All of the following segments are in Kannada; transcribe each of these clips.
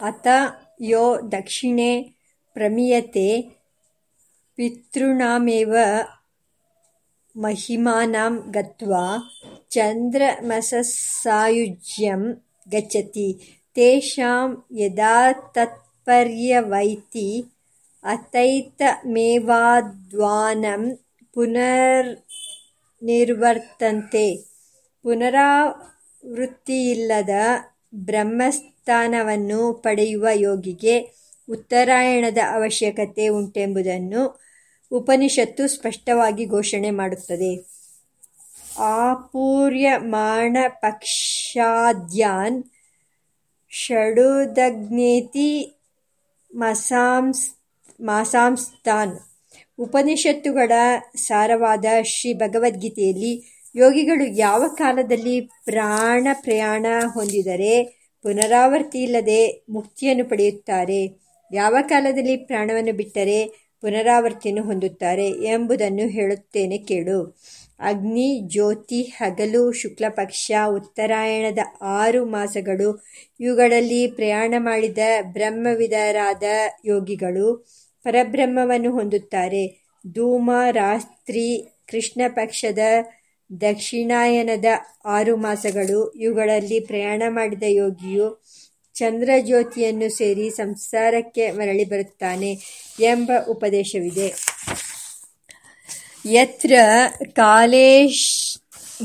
ಅತ ಯೋ ದಕ್ಷಿಣೆ ಪ್ರಮೀಯತೆ ಪಿತॄಣಾಮೇವ ಮಹಿಮಾನಂ ಗತ್ವಾ ಚಾಂದ್ರಮಸಸಾಯುಜ್ಯಂ ಗಚ್ಚತಿ ತೇಷಾಂ ಯದಾತಾತ್ಪರ್ಯವೈತಿ ಪುನರ್ ನಿರ್ವರ್ತಂತೆ ಪುನರಾವೃತ್ತಿಯಿಲ್ಲದ ಬ್ರಹ್ಮಸ್ಥಾನವನ್ನು ಪಡೆಯುವ ಯೋಗಿಗೆ ಉತ್ತರಾಯಣದ ಅವಶ್ಯಕತೆ ಉಂಟೆಂಬುದನ್ನು ಉಪನಿಷತ್ತು ಸ್ಪಷ್ಟವಾಗಿ ಘೋಷಣೆ ಮಾಡುತ್ತದೆ. ಆಪೂರ್ಯಮಾಣಪಕ್ಷಾದ್ಯಾನ್ ಷಡುದಗ್ನೇತಿ ಮಾಸಾಂಸ್ತಾನ್ ಉಪನಿಷತ್ತುಗಳ ಸಾರವಾದ ಶ್ರೀ ಭಗವದ್ಗೀತೆಯಲ್ಲಿ ಯೋಗಿಗಳು ಯಾವ ಕಾಲದಲ್ಲಿ ಪ್ರಾಣ ಪ್ರಯಾಣ ಹೊಂದಿದರೆ ಪುನರಾವರ್ತಿಯಿಲ್ಲದೆ ಮುಕ್ತಿಯನ್ನು ಪಡೆಯುತ್ತಾರೆ, ಯಾವ ಕಾಲದಲ್ಲಿ ಪ್ರಾಣವನ್ನು ಬಿಟ್ಟರೆ ಪುನರಾವರ್ತಿಯನ್ನು ಹೊಂದುತ್ತಾರೆ ಎಂಬುದನ್ನು ಹೇಳುತ್ತೇನೆ ಕೇಳು. ಅಗ್ನಿ, ಜ್ಯೋತಿ, ಹಗಲು, ಶುಕ್ಲಪಕ್ಷ, ಉತ್ತರಾಯಣದ ಆರು ಮಾಸಗಳು ಇವುಗಳಲ್ಲಿ ಪ್ರಯಾಣ ಮಾಡಿದ ಬ್ರಹ್ಮವಿದರಾದ ಯೋಗಿಗಳು ಪರಬ್ರಹ್ಮವನ್ನು ಹೊಂದುತ್ತಾರೆ. ಧೂಮ, ರಾತ್ರಿ, ಕೃಷ್ಣಪಕ್ಷದ ದಕ್ಷಿಣಾಯನದ ಆರು ಮಾಸಗಳು, ಇವುಗಳಲ್ಲಿ ಪ್ರಯಾಣ ಮಾಡಿದ ಯೋಗಿಯು ಚಂದ್ರಜ್ಯೋತಿಯನ್ನು ಸೇರಿ ಸಂಸಾರಕ್ಕೆ ಮರಳಿ ಬರುತ್ತಾನೆ ಎಂಬ ಉಪದೇಶವಿದೆ. ಯತ್ರ ಕಾಲೇಶ್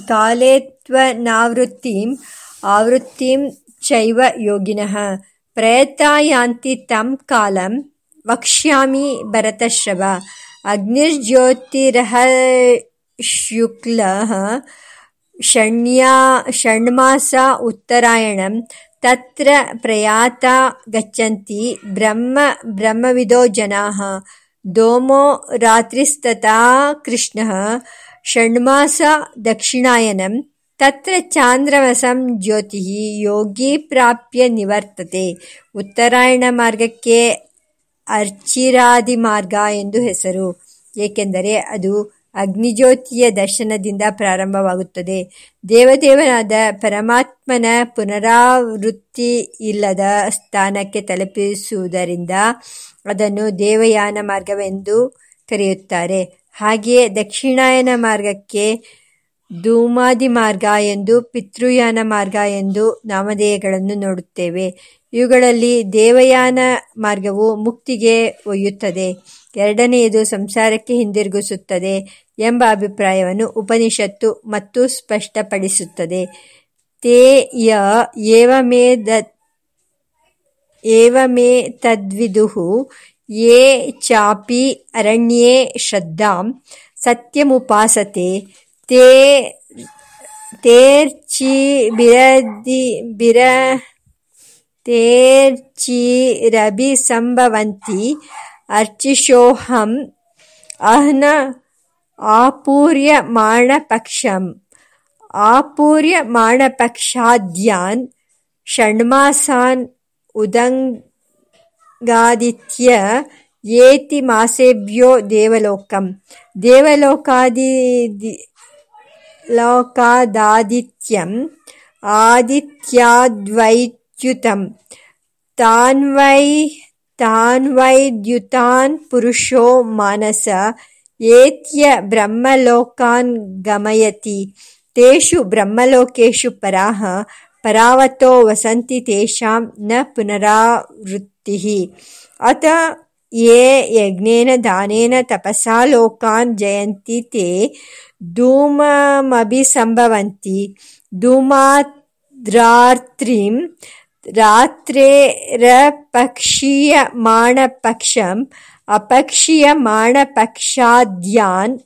ಕಾಲೇತ್ವನಾವೃತ್ತಿಂ ಆವೃತ್ತಿಂ ಚೈವ ಯೋಗಿನಃ ಪ್ರಯತಾ ಯಾಂತಿ ತಂ ಕಾಲಂ ವಕ್ಷ್ಯಾಮಿ ಭರತಶ್ರವ. ಅಗ್ನಿರ್ಜ್ಯೋತಿರಹಶುಕ್ಲಃ ಷಣ್ಮಾಸ ಉತ್ತರಾಯಣ ತತ್ರ ಪ್ರಯಾತ ಗಚ್ಚಂತಿ ಬ್ರಹ್ಮವಿದೋ ಜನಾಃ. ದೋಮೋ ರಾತ್ರಿಸ್ತಥಾ ಕೃಷ್ಣ ಷಣ್ಮಾಸ ದಕ್ಷಿಣಾಯನ ತತ್ರ ಚಾಂದ್ರಮಸಂ ಜ್ಯೋತಿ ಯೋಗಿ ಪ್ರಾಪ್ಯ ನಿವರ್ತತೆ. ಉತ್ತರಾಯಣ ಮಾರ್ಗಕ್ಕೆ ಅರ್ಚಿರಾದಿ ಮಾರ್ಗ ಎಂದು ಹೆಸರು, ಏಕೆಂದರೆ ಅದು ಅಗ್ನಿಜ್ಯೋತಿಯ ದರ್ಶನದಿಂದ ಪ್ರಾರಂಭವಾಗುತ್ತದೆ. ದೇವದೇವನಾದ ಪರಮಾತ್ಮನ ಪುನರಾವೃತ್ತಿ ಇಲ್ಲದ ಸ್ಥಾನಕ್ಕೆ ತಲುಪಿಸುವುದರಿಂದ ಅದನ್ನು ದೇವಯಾನ ಮಾರ್ಗವೆಂದು ಕರೆಯುತ್ತಾರೆ. ಹಾಗೆಯೇ ದಕ್ಷಿಣಾಯನ ಮಾರ್ಗಕ್ಕೆ ಧೂಮಾದಿ ಮಾರ್ಗ ಎಂದು ಪಿತೃಯಾನ ಮಾರ್ಗ ಎಂದು ನಾಮಧೇಯಗಳನ್ನು ನೋಡುತ್ತೇವೆ. ಇವುಗಳಲ್ಲಿ ದೇವಯಾನ ಮಾರ್ಗವು ಮುಕ್ತಿಗೆ ಒಯ್ಯುತ್ತದೆ, ಎರಡನೆಯದು ಸಂಸಾರಕ್ಕೆ ಹಿಂದಿರುಗಿಸುತ್ತದೆ ಎಂಬ ಅಭಿಪ್ರಾಯವನ್ನು ಉಪನಿಷತ್ತು ಮತ್ತು ಸ್ಪಷ್ಟಪಡಿಸುತ್ತದೆ. ತೇ ಯ ಏವಮೇತದ್ವಿದುಃ ಯೇ ಚಾಪಿ ಅರಣ್ಯೇ ಶ್ರದ್ಧಾಂ ಸತ್ಯಮುಪಾಸತೆ ತೇರ್ಚಿರಭಿಸಂಭವಂತಿ ಅರ್ಚಿಷೋಹಂ ಅಹಂ ಆಪೂರ್ಯಮಾಣಪಕ್ಷಂ. ಆಪೂರ್ಯಮಾಣಪಕ್ಷಾದ್ಯಾನ್ ಷಣ್ಮಾಸಾನ್ ಉದಗಾದಿತ್ಯ ಏತಿ ಮಾಸೇಭ್ಯೋ ದೇವಲೋಕಂ. ದೇವಲೋಕಾದಿ ದೇವಲೋಕಾದಾದಿತ್ಯಂ ಆದಿತ್ಯಾದ್ವೈದ್ಯುತಂ ತಾನ್ವೈದ್ಯುತಾನ್ ಪುರುಷೋ ಮಾನಸ ಏತ್ಯ ಬ್ರಹ್ಮಲೋಕಾನ್ ಗಮಯತಿ. ತೇಷು ಬ್ರಹ್ಮಲೋಕೇಶು ಪರಾಹ, ಪರಾವತೋ ವಸಂತಿ ತೇಷಾಂ ನ ಪುನರಾವೃತ್ತಿ ಅತ ಯೇ ಯಜ್ಞೇನ ದಾನೇನ ತಪಸಾ ಲೋಕಾನ್ ಜಯಂತಿ ತೇ ಧೂಮಮಭಿಸಂಭವಂತಿ. ಧೂಮಾದ್ರಾತ್ರಿಂ ರಾತ್ರೇರಪಕ್ಷೀಯಮಾಣಪಕ್ಷಂ ಅಪಕ್ಷೀಯಮಾಣಪಕ್ಷಾದ್ಯಾನ್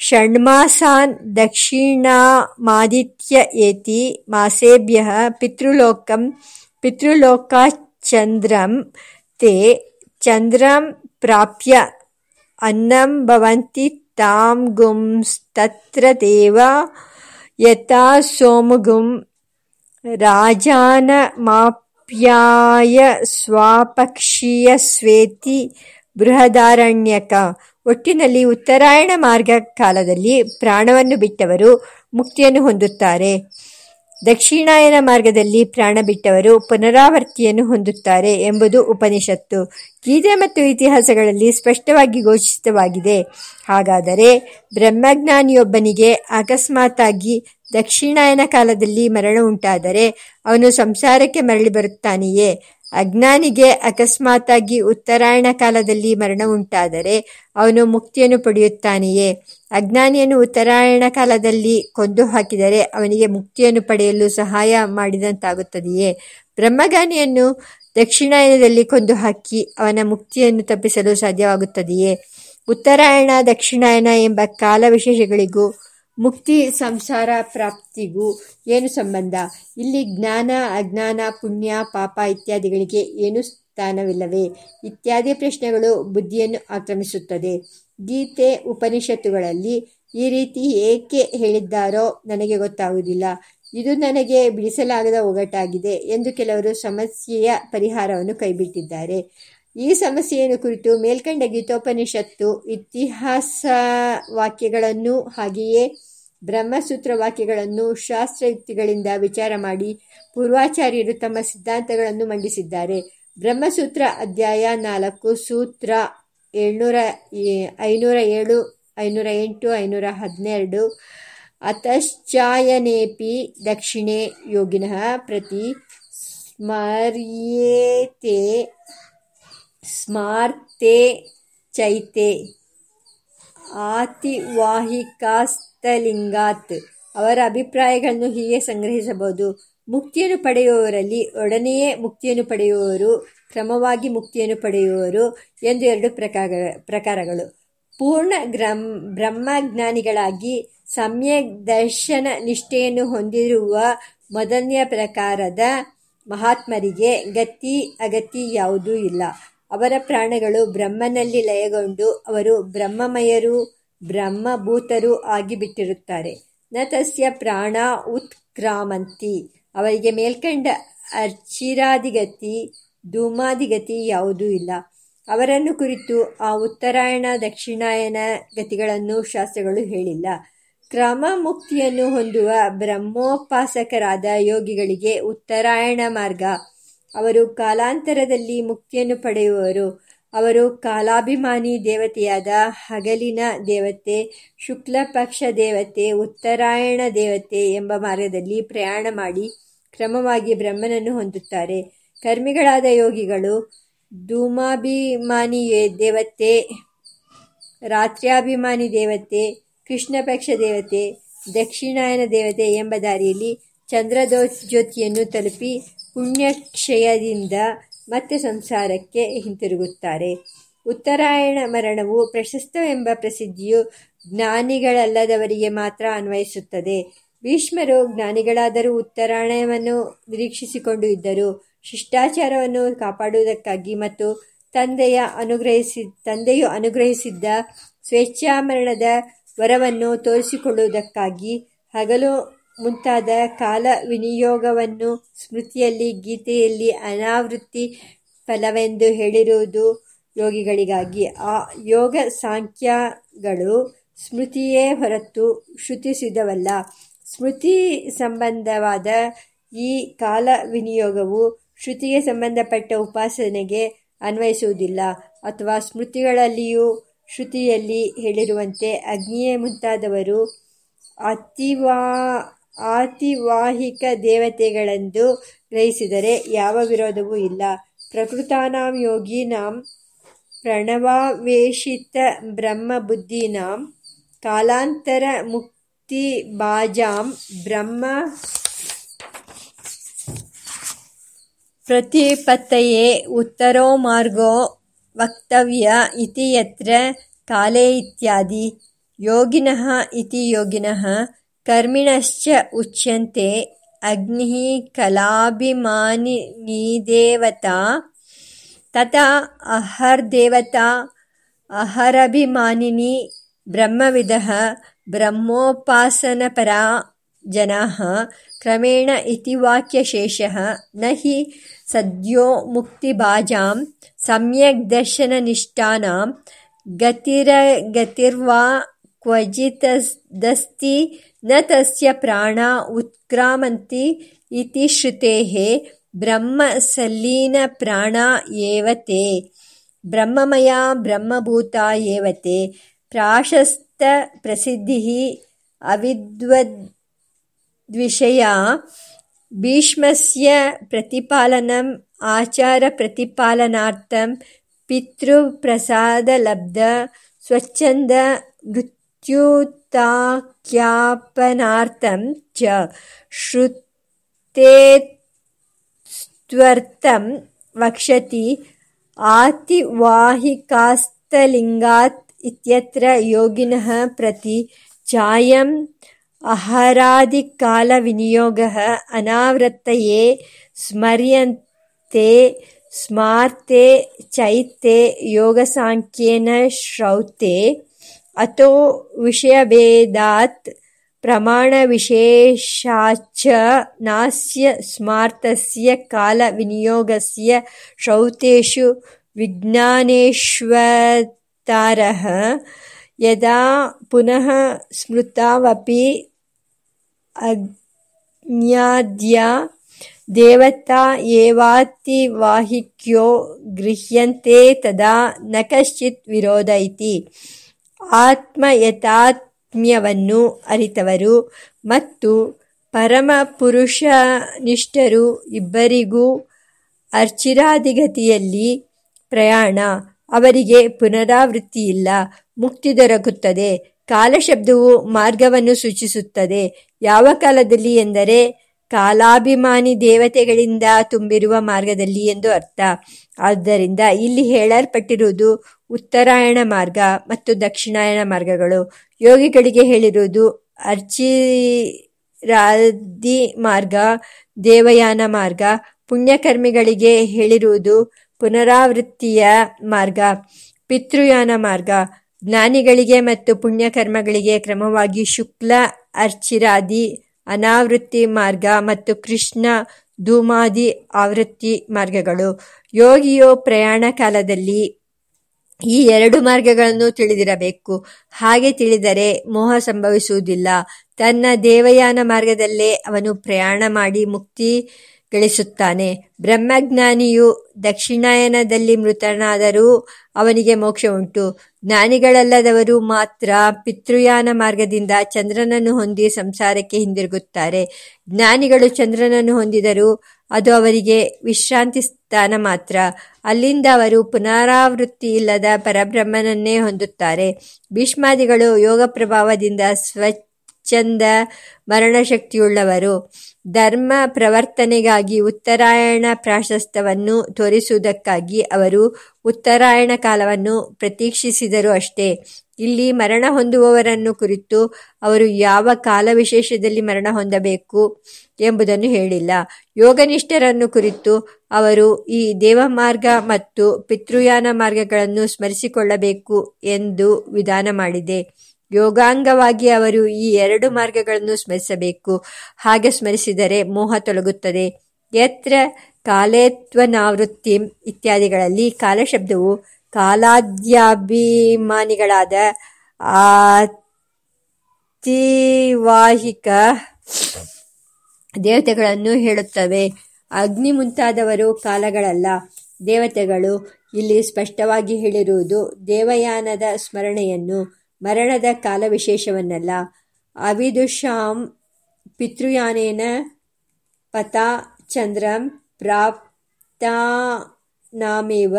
ಷಣ್ಮಾಸಾನ್ ದಕ್ಷಿಣಾಮಾದಿತ್ಯ ಯೇತಿ ಮಾಸೇಭ್ಯಃ ಪಿತೃಲೋಕಂ ಪಿತೃಲೋಕಾಚ್ಚಂದ್ರಂ ತೇ ಚಂದ್ರಂ ಪ್ರಾಪ್ಯ ಅನ್ನಂ ಭವಂತಿ ತಾಮಗುಂಸ್ತತ್ರ ದೇವಾ ಯಥಾ ಸೋಮಗುಂ ರಾಜಾನಮಾಪ್ಯಾಯ ಸ್ವಪಕ್ಷೀಯಸ್ವೇತಿ ಬೃಹದಾರಣ್ಯಕ. ಒಟ್ಟಿನಲ್ಲಿ ಉತ್ತರಾಯಣ ಮಾರ್ಗ ಕಾಲದಲ್ಲಿ ಪ್ರಾಣವನ್ನು ಬಿಟ್ಟವರು ಮುಕ್ತಿಯನ್ನು ಹೊಂದುತ್ತಾರೆ. ದಕ್ಷಿಣಾಯನ ಮಾರ್ಗದಲ್ಲಿ ಪ್ರಾಣ ಬಿಟ್ಟವರು ಪುನರಾವರ್ತಿಯನ್ನು ಹೊಂದುತ್ತಾರೆ ಎಂಬುದು ಉಪನಿಷತ್ತು ಗೀತೆ ಮತ್ತು ಇತಿಹಾಸಗಳಲ್ಲಿ ಸ್ಪಷ್ಟವಾಗಿ ಘೋಷಿತವಾಗಿದೆ ಹಾಗಾದರೆ ಬ್ರಹ್ಮಜ್ಞಾನಿಯೊಬ್ಬನಿಗೆ ಅಕಸ್ಮಾತ್ತಾಗಿ ದಕ್ಷಿಣಾಯನ ಕಾಲದಲ್ಲಿ ಮರಣ ಉಂಟಾದರೆ ಅವನು ಸಂಸಾರಕ್ಕೆ ಮರಳಿ ಬರುತ್ತಾನೆಯೇ ಅಜ್ಞಾನಿಗೆ ಅಕಸ್ಮಾತಾಗಿ ಉತ್ತರಾಯಣ ಕಾಲದಲ್ಲಿ ಮರಣ ಉಂಟಾದರೆ ಅವನು ಮುಕ್ತಿಯನ್ನು ಪಡೆಯುತ್ತಾನೆಯೇ? ಅಜ್ಞಾನಿಯನ್ನು ಉತ್ತರಾಯಣ ಕಾಲದಲ್ಲಿ ಕೊಂದು ಹಾಕಿದರೆ ಅವನಿಗೆ ಮುಕ್ತಿಯನ್ನು ಪಡೆಯಲು ಸಹಾಯ ಮಾಡಿದಂತಾಗುತ್ತದೆಯೇ? ಬ್ರಹ್ಮಗಾನಿಯನ್ನು ದಕ್ಷಿಣಾಯನದಲ್ಲಿ ಕೊಂದು ಹಾಕಿ ಅವನ ಮುಕ್ತಿಯನ್ನು ತಪ್ಪಿಸಲು ಸಾಧ್ಯವಾಗುತ್ತದೆಯೇ? ಉತ್ತರಾಯಣ, ದಕ್ಷಿಣಾಯನ ಎಂಬ ಕಾಲ ವಿಶೇಷಗಳಿಗೂ ಮುಕ್ತಿ ಸಂಸಾರ ಪ್ರಾಪ್ತಿಗೂ ಏನು ಸಂಬಂಧ? ಇಲ್ಲಿ ಜ್ಞಾನ, ಅಜ್ಞಾನ, ಪುಣ್ಯ, ಪಾಪ ಇತ್ಯಾದಿಗಳಿಗೆ ಏನು ಸ್ಥಾನವಿಲ್ಲವೇ? ಇತ್ಯಾದಿ ಪ್ರಶ್ನೆಗಳು ಬುದ್ಧಿಯನ್ನು ಆಕ್ರಮಿಸುತ್ತದೆ. ಗೀತೆ ಉಪನಿಷತ್ತುಗಳಲ್ಲಿ ಈ ರೀತಿ ಏಕೆ ಹೇಳಿದ್ದಾರೋ ನನಗೆ ಗೊತ್ತಾಗುವುದಿಲ್ಲ. ಇದು ನನಗೆ ಬಿಡಿಸಲಾಗದ ಒಗಟಾಗಿದೆ ಎಂದು ಕೆಲವರು ಸಮಸ್ಯೆಯ ಪರಿಹಾರವನ್ನು ಕೈಬಿಟ್ಟಿದ್ದಾರೆ. ಈ ಸಮಸ್ಯೆಯನ್ನು ಕುರಿತು ಮೇಲ್ಕಂಡ ಗೀತೋಪನಿಷತ್ತು ಇತಿಹಾಸ ವಾಕ್ಯಗಳನ್ನು ಹಾಗೆಯೇ ಬ್ರಹ್ಮಸೂತ್ರ ವಾಕ್ಯಗಳನ್ನು ಶಾಸ್ತ್ರಯುಕ್ತಿಗಳಿಂದ ವಿಚಾರ ಮಾಡಿ ಪೂರ್ವಾಚಾರ್ಯರು ತಮ್ಮ ಸಿದ್ಧಾಂತಗಳನ್ನು ಮಂಡಿಸಿದ್ದಾರೆ. ಬ್ರಹ್ಮಸೂತ್ರ ಅಧ್ಯಾಯ ನಾಲ್ಕು, ಸೂತ್ರ ಏಳ್ನೂರ ಐನೂರ ಏಳು, ಐನೂರ ಎಂಟು, ಐನೂರ ಹದಿನೆರಡು ಅತಶ್ಚಾಯನೇಪಿ ದಕ್ಷಿಣೆ ಯೋಗಿನಃ ಪ್ರತಿ ಸ್ಮರ್ಯೇತೆ ಸ್ಮಾರ್ತೆ ಚೈತೆ ಆತಿವಾಹಿಕಾಸ್ತಲಿಂಗಾತ್ ಅವರ ಅಭಿಪ್ರಾಯಗಳನ್ನು ಹೀಗೆ ಸಂಗ್ರಹಿಸಬಹುದು. ಮುಕ್ತಿಯನ್ನು ಪಡೆಯುವವರಲ್ಲಿ ಒಡನೆಯೇ ಮುಕ್ತಿಯನ್ನು ಪಡೆಯುವವರು, ಕ್ರಮವಾಗಿ ಮುಕ್ತಿಯನ್ನು ಪಡೆಯುವವರು ಎಂದು ಎರಡು ಪ್ರಕಾರ ಪ್ರಕಾರಗಳು. ಪೂರ್ಣ ಗ್ರಮ್ ಬ್ರಹ್ಮಜ್ಞಾನಿಗಳಾಗಿ ಸಮ್ಯಕ್ ದರ್ಶನ ನಿಷ್ಠೆಯನ್ನು ಹೊಂದಿರುವ ಮೊದಲನೆಯ ಪ್ರಕಾರದ ಮಹಾತ್ಮರಿಗೆ ಗತಿ, ಅಗತಿ ಯಾವುದೂ ಇಲ್ಲ. ಅವರ ಪ್ರಾಣಗಳು ಬ್ರಹ್ಮನಲ್ಲಿ ಲಯಗೊಂಡು ಅವರು ಬ್ರಹ್ಮಮಯರೂ, ಬ್ರಹ್ಮಭೂತರೂ ಆಗಿಬಿಟ್ಟಿರುತ್ತಾರೆ. ನ ತಸ್ಯ ಪ್ರಾಣ ಉತ್ಕ್ರಾಮಂತಿ ಅವರಿಗೆ ಮೇಲ್ಕಂಡ ಅರ್ಚಿರಾದಿಗತಿ ಧೂಮಾದಿಗತಿ ಯಾವುದೂ ಇಲ್ಲ. ಅವರನ್ನು ಕುರಿತು ಆ ಉತ್ತರಾಯಣ ದಕ್ಷಿಣಾಯನ ಗತಿಗಳನ್ನು ಶಾಸ್ತ್ರಗಳು ಹೇಳಿಲ್ಲ. ಕ್ರಮ ಮುಕ್ತಿಯನ್ನು ಹೊಂದುವ ಬ್ರಹ್ಮೋಪಾಸಕರಾದ ಯೋಗಿಗಳಿಗೆ ಉತ್ತರಾಯಣ ಮಾರ್ಗ ಅವರು ಕಾಲಾಂತರದಲ್ಲಿ ಮುಕ್ತಿಯನ್ನು ಪಡೆಯುವರು. ಅವರು ಕಾಲಾಭಿಮಾನಿ ದೇವತೆಯಾದ ಹಗಲಿನ ದೇವತೆ ಶುಕ್ಲ ಪಕ್ಷ ದೇವತೆ, ಉತ್ತರಾಯಣ ದೇವತೆ ಎಂಬ ಮಾರ್ಗದಲ್ಲಿ ಪ್ರಯಾಣ ಮಾಡಿ ಕ್ರಮವಾಗಿ ಬ್ರಹ್ಮನನ್ನು ಹೊಂದುತ್ತಾರೆ. ಕರ್ಮಿಗಳಾದ ಯೋಗಿಗಳು, ಧೂಮಾಭಿಮಾನಿ ದೇವತೆ, ರಾತ್ರ್ಯಾಭಿಮಾನಿ ದೇವತೆ ಕೃಷ್ಣ ಪಕ್ಷ ದೇವತೆ, ದಕ್ಷಿಣಾಯನ ದೇವತೆ ಎಂಬ ದಾರಿಯಲ್ಲಿ ಚಂದ್ರದೋ ಜ್ಯೋತಿಯನ್ನು ತಲುಪಿ ಪುಣ್ಯಕ್ಷಯದಿಂದ ಮತ್ತೆ ಸಂಸಾರಕ್ಕೆ ಹಿಂತಿರುಗುತ್ತಾರೆ. ಉತ್ತರಾಯಣ ಮರಣವು ಪ್ರಶಸ್ತವೆಂಬ ಪ್ರಸಿದ್ಧಿಯು ಜ್ಞಾನಿಗಳಲ್ಲದವರಿಗೆ ಮಾತ್ರ ಅನ್ವಯಿಸುತ್ತದೆ. ಭೀಷ್ಮರು ಜ್ಞಾನಿಗಳಾದರೂ ಉತ್ತರಾಯಣವನ್ನು ನಿರೀಕ್ಷಿಸಿಕೊಂಡು ಇದ್ದರು. ಶಿಷ್ಟಾಚಾರವನ್ನು ಕಾಪಾಡುವುದಕ್ಕಾಗಿ ಮತ್ತು ತಂದೆಯ ಅನುಗ್ರಹಿಸಿ, ತಂದೆಯು ಅನುಗ್ರಹಿಸಿದ್ದ ಸ್ವೇಚ್ಛಾಮರಣದ ವರವನ್ನು ತೋರಿಸಿಕೊಳ್ಳುವುದಕ್ಕಾಗಿ ಹಗಲು ಮುಂತಾದ ಕಾಲ ವಿನಿಯೋಗವನ್ನು ಸ್ಮೃತಿಯಲ್ಲಿ, ಗೀತೆಯಲ್ಲಿ ಅನಾವೃತ್ತಿ ಫಲವೆಂದು ಹೇಳಿರುವುದು ಯೋಗಿಗಳಿಗಾಗಿ. ಆ ಯೋಗ ಸಾಂಖ್ಯಗಳು ಸ್ಮೃತಿಯೇ ಹೊರತು ಶ್ರುತಿಸಿದವಲ್ಲ. ಸ್ಮೃತಿ ಸಂಬಂಧವಾದ ಈ ಕಾಲ ವಿನಿಯೋಗವು ಶ್ರುತಿಗೆ ಸಂಬಂಧಪಟ್ಟ ಉಪಾಸನೆಗೆ ಅನ್ವಯಿಸುವುದಿಲ್ಲ ಅಥವಾ ಸ್ಮೃತಿಗಳಲ್ಲಿಯೂ ಶ್ರುತಿಯಲ್ಲಿ ಹೇಳಿರುವಂತೆ ಅಗ್ನಿಯೇ ಮುಂತಾದವರು ಅತಿವಾ ಆತಿವಾಹಿಕ ದೇವತೆಗಳೆಂದು ಗ್ರಹಿಸಿದರೆ ಯಾವ ವಿರೋಧವೂ ಇಲ್ಲ. ಪ್ರಕೃತಾನಾಂ ಯೋಗಿನಾಂ ಕಾಲಾಂತರ ಮುಕ್ತಿಬಾಜಾಂ ಬ್ರಹ್ಮ ಪ್ರತಿಪತ್ತಯೇ ಉತ್ತರೋ ಮಾರ್ಗೋ ವಕ್ತವ್ಯ ಇತಿ ಯತ್ರ ಕಾಲೇ ಇತ್ಯಾದಿ. ಯೋಗಿನಃ ಇತಿ ಯೋಗಿನಃ ಕರ್ಮಿಣಶ್ಚ ಉಚ್ಯಂತೆ ಅಗ್ನಿಃ ಕಲಾಭಿಮಾನಿನೀದೇವತಾ ತಥಾ ಅಹರ್ದೇವತಾ ಅಹರಭಿಮಾನಿನಿ ಬ್ರಹ್ಮವಿದಃ ಬ್ರಹ್ಮೋಪಾಸನಪರ ಜನಾಃ ಕ್ರಮೇಣ ಇತಿ ವಾಕ್ಯಶೇಷಃ ನ ಹಿ ಸದ್ಯೋ ಮುಕ್ತಿಭಾಜಾಂ ಸಮ್ಯಕ್ ದರ್ಶನನಿಷ್ಠಾನಾಂ ಗತಿರಗತಿರ್ವಾ क्वचिदस्ति न तस्य प्राणा उत्क्रामन्ति इति श्रुतेः ब्रह्मसल्लीनप्राणा एव ते ब्रह्ममया ब्रह्मभूता एव ते प्राशस्तप्रसिद्धिः अविद्वद्विषया भीष्मस्य प्रतिपालनम् आचारप्रतिपालनार्थं पितृप्रसादलब्ध स्वच्छन्दमृत्युताख्यापनार्थं च श्रुतेस्त्वर्थं वक्षति आतिवाहिकास्तलिङ्गात् इत्यत्र योगिनः प्रति चायम् अहरादिकालविनियोगः अनावृत्तये स्मर्यन्ते स्मार्ते चैते योगसाङ्ख्येन श्रौते अतो विषयभेदात् प्रमाणविशेषाच्च नास्य स्मार्तस्य कालविनियोगस्य श्रौतेषु विज्ञानेष्वतारः यदा पुनः स्मृतावपि अज्ञाद्या देवता एवातिवाहिक्यो गृह्यन्ते तदा न कश्चित् विरोध इति ಆತ್ಮಯಥಾತ್ಮ್ಯವನ್ನು ಅರಿತವರು ಮತ್ತು ಪರಮ ಪರಮಪುರುಷನಿಷ್ಠರು ಇಬ್ಬರಿಗೂ ಅರ್ಚಿರಾದಿಗತಿಯಲ್ಲಿ ಪ್ರಯಾಣ. ಅವರಿಗೆ ಪುನರಾವೃತ್ತಿಯಿಲ್ಲ, ಮುಕ್ತಿ ದೊರಕುತ್ತದೆ. ಕಾಲಶಬ್ದವು ಮಾರ್ಗವನ್ನು ಸೂಚಿಸುತ್ತದೆ. ಯಾವ ಕಾಲದಲ್ಲಿ ಎಂದರೆ ಕಾಲಾಭಿಮಾನಿ ದೇವತೆಗಳಿಂದ ತುಂಬಿರುವ ಮಾರ್ಗದಲ್ಲಿ ಎಂದು ಅರ್ಥ. ಆದ್ದರಿಂದ ಇಲ್ಲಿ ಹೇಳಲ್ಪಟ್ಟಿರುವುದು ಉತ್ತರಾಯಣ ಮಾರ್ಗ ಮತ್ತು ದಕ್ಷಿಣಾಯಣ ಮಾರ್ಗಗಳು. ಯೋಗಿಗಳಿಗೆ ಹೇಳಿರುವುದು ಅರ್ಚಿರಾದಿ ಮಾರ್ಗ, ದೇವಯಾನ ಮಾರ್ಗ. ಪುಣ್ಯಕರ್ಮಿಗಳಿಗೆ ಹೇಳಿರುವುದು ಪುನರಾವೃತ್ತಿಯ ಮಾರ್ಗ, ಪಿತೃಯಾನ ಮಾರ್ಗ. ಜ್ಞಾನಿಗಳಿಗೆ ಮತ್ತು ಪುಣ್ಯಕರ್ಮಗಳಿಗೆ ಕ್ರಮವಾಗಿ ಶುಕ್ಲ, ಅರ್ಚಿರಾದಿ, ಅನಾವೃತ್ತಿ ಮಾರ್ಗ ಮತ್ತು ಕೃಷ್ಣ, ಧೂಮಾದಿ, ಆವೃತ್ತಿ ಮಾರ್ಗಗಳು. ಯೋಗಿಯು ಪ್ರಯಾಣ ಕಾಲದಲ್ಲಿ ಈ ಎರಡು ಮಾರ್ಗಗಳನ್ನು ತಿಳಿದಿರಬೇಕು. ಹಾಗೆ ತಿಳಿದರೆ ಮೋಹ ಸಂಭವಿಸುವುದಿಲ್ಲ. ತನ್ನ ದೇವಯಾನ ಮಾರ್ಗದಲ್ಲೇ ಅವನು ಪ್ರಯಾಣ ಮಾಡಿ ಮುಕ್ತಿ ಗಳಿಸುತ್ತಾನೆ. ಬ್ರಹ್ಮಜ್ಞಾನಿಯು ದಕ್ಷಿಣಾಯನದಲ್ಲಿ ಮೃತನಾದರೂ ಅವನಿಗೆ ಮೋಕ್ಷ ಉಂಟು ಜ್ಞಾನಿಗಳಲ್ಲದವರು ಮಾತ್ರ ಪಿತೃಯಾನ ಮಾರ್ಗದಿಂದ ಚಂದ್ರನನ್ನು ಹೊಂದಿ ಸಂಸಾರಕ್ಕೆ ಹಿಂದಿರುಗುತ್ತಾರೆ. ಜ್ಞಾನಿಗಳು ಚಂದ್ರನನ್ನು ಹೊಂದಿದರೂ ಅದು ಅವರಿಗೆ ವಿಶ್ರಾಂತಿ ಸ್ಥಾನ ಮಾತ್ರ. ಅಲ್ಲಿಂದ ಅವರು ಪುನರಾವೃತ್ತಿ ಇಲ್ಲದ ಪರಬ್ರಹ್ಮನನ್ನೇ ಹೊಂದುತ್ತಾರೆ. ಭೀಷ್ಮಾದಿಗಳು ಯೋಗ ಪ್ರಭಾವದಿಂದ ಸ್ವಚ್ಛಂದ ಮರಣಶಕ್ತಿಯುಳ್ಳವರು. ಧರ್ಮ ಪ್ರವರ್ತನೆಗಾಗಿ ಉತ್ತರಾಯಣ ಪ್ರಾಶಸ್ತ್ಯವನ್ನು ತೋರಿಸುವುದಕ್ಕಾಗಿ ಅವರು ಉತ್ತರಾಯಣ ಕಾಲವನ್ನು ಪ್ರತೀಕ್ಷಿಸಿದರು ಅಷ್ಟೇ. ಇಲ್ಲಿ ಮರಣ ಹೊಂದುವವರನ್ನು ಕುರಿತು ಅವರು ಯಾವ ಕಾಲ ವಿಶೇಷದಲ್ಲಿ ಮರಣ ಹೊಂದಬೇಕು ಎಂಬುದನ್ನು ಹೇಳಿಲ್ಲ. ಯೋಗನಿಷ್ಠರನ್ನು ಕುರಿತು ಅವರು ಈ ದೇವಮಾರ್ಗ ಮತ್ತು ಪಿತೃಯಾನ ಮಾರ್ಗಗಳನ್ನು ಸ್ಮರಿಸಿಕೊಳ್ಳಬೇಕು ಎಂದು ವಿಧಾನ ಮಾಡಿದೆ. ಯೋಗಾಂಗವಾಗಿ ಅವರು ಈ ಎರಡು ಮಾರ್ಗಗಳನ್ನು ಸ್ಮರಿಸಬೇಕು. ಹಾಗೆ ಸ್ಮರಿಸಿದರೆ ಮೋಹ ತೊಲಗುತ್ತದೆ. ಯತ್ರ ಕಾಲೇತ್ವನಾವೃತ್ತಿ ಇತ್ಯಾದಿಗಳಲ್ಲಿ ಕಾಲಶಬ್ದವು ಕಾಲಾದ್ಯಾಭಿಮಾನಿಗಳಾದ ಆತಿವಾಹಿಕ ದೇವತೆಗಳನ್ನು ಹೇಳುತ್ತವೆ. ಅಗ್ನಿ ಮುಂತಾದವರು ಕಾಲಗಳಲ್ಲ. ದೇವತೆಗಳು ಇಲ್ಲಿ ಸ್ಪಷ್ಟವಾಗಿ ಹೇಳಿರುವುದು ದೇವಯಾನದ ಸ್ಮರಣೆಯನ್ನು ಮರಣದ ಕಾಲ ವಿಶೇಷವನ್ನೆಲ್ಲ. ಅವಿದುಷಾಂ ಪಿತೃಯಾನೇನ ಪಥ ಚಂದ್ರಂ ಪ್ರಾಪ್ತಾನಾಮೇವ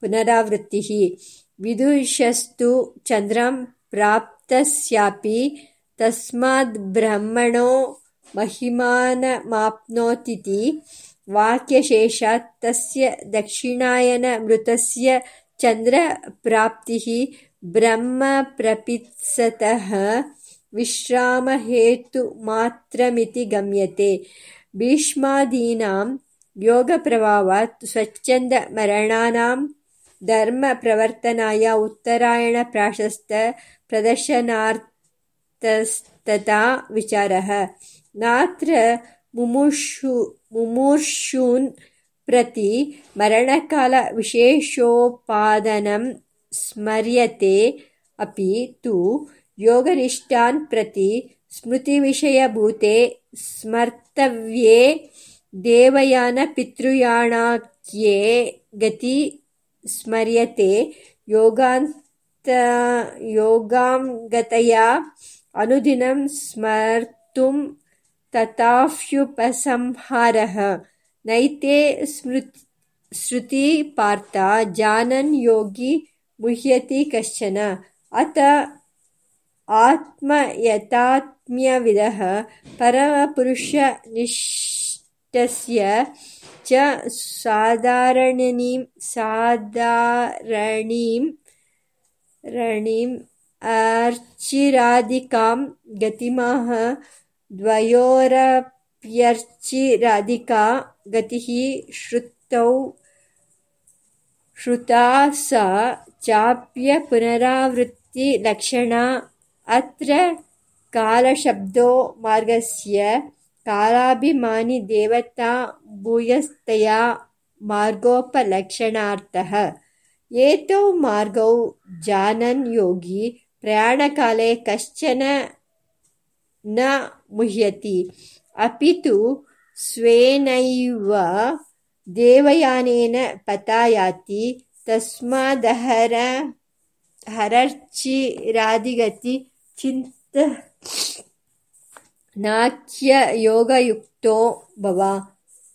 ಪುನರಾವೃತ್ತಿ ವಿದುಷಸ್ತು ಚಂದ್ರಂ ಪ್ರಾಪ್ತಸ್ಯಾಪಿ ತಸ್ಮದ್ ಬ್ರಹ್ಮಣೋ ಮಹಿಮಾನ ಮಹಿಮಾನಮಾಪ್ನೋತಿತಿ. ವಾಕ್ಯಶೇಷಾತ್ ತಸ್ಯ ದಕ್ಷಿಣಾಯನ ಮೃತಸ್ಯ ಚಂದ್ರ ಪ್ರಾಪ್ತಿ ब्रह्मप्रपित्सतः विश्रामहेतुमात्रमिति गम्यते भीष्मादीनां योगप्रभावात् स्वच्छन्दमरणानां धर्मप्रवर्तनाय उत्तरायणप्राशस्त्यप्रदर्शनार्थस्तथा विचारः नात्र मुमुक्षु मुमूर्षून् प्रति मरणकालविशेषोपादनं स्मर्यते अपि तु योगनिष्ठान् प्रति स्मृतिविषयभूते स्मर्तव्ये देवयानपितृयाणाख्ये गति स्मर्यते योगान्त, योगाङ्गतया अनुदिनं स्मर्तुं तथाप्युपसंहारः। नैते श्रुति पार्थ जानन् योगी मुह्यति कश्चन अत आत्मयथात्म्यविदः परमपुरुषनिष्ठस्य च साधारणीम् अर्चिरादिकां गतिमः द्वयोरप्यर्चिरादिका गतिः श्रुता सा चाप्यपुनरावृत्तिलक्षणा अत्र कालशब्दो मार्गस्य कालाभिमानिदेवता भूयस्तया मार्गोपलक्षणार्थः एतौ मार्गौ जानन् योगी प्रयाणकाले कश्चन न मुह्यति अपि तु स्वेनैव देवयानेन ತಸ್ಮಾದಹರ ಹರರ್ಚಿರಾದಿಗತಿ ಚಿಂತ ನಾಖ್ಯ ಯೋಗಯುಕ್ತೋ ಭವ.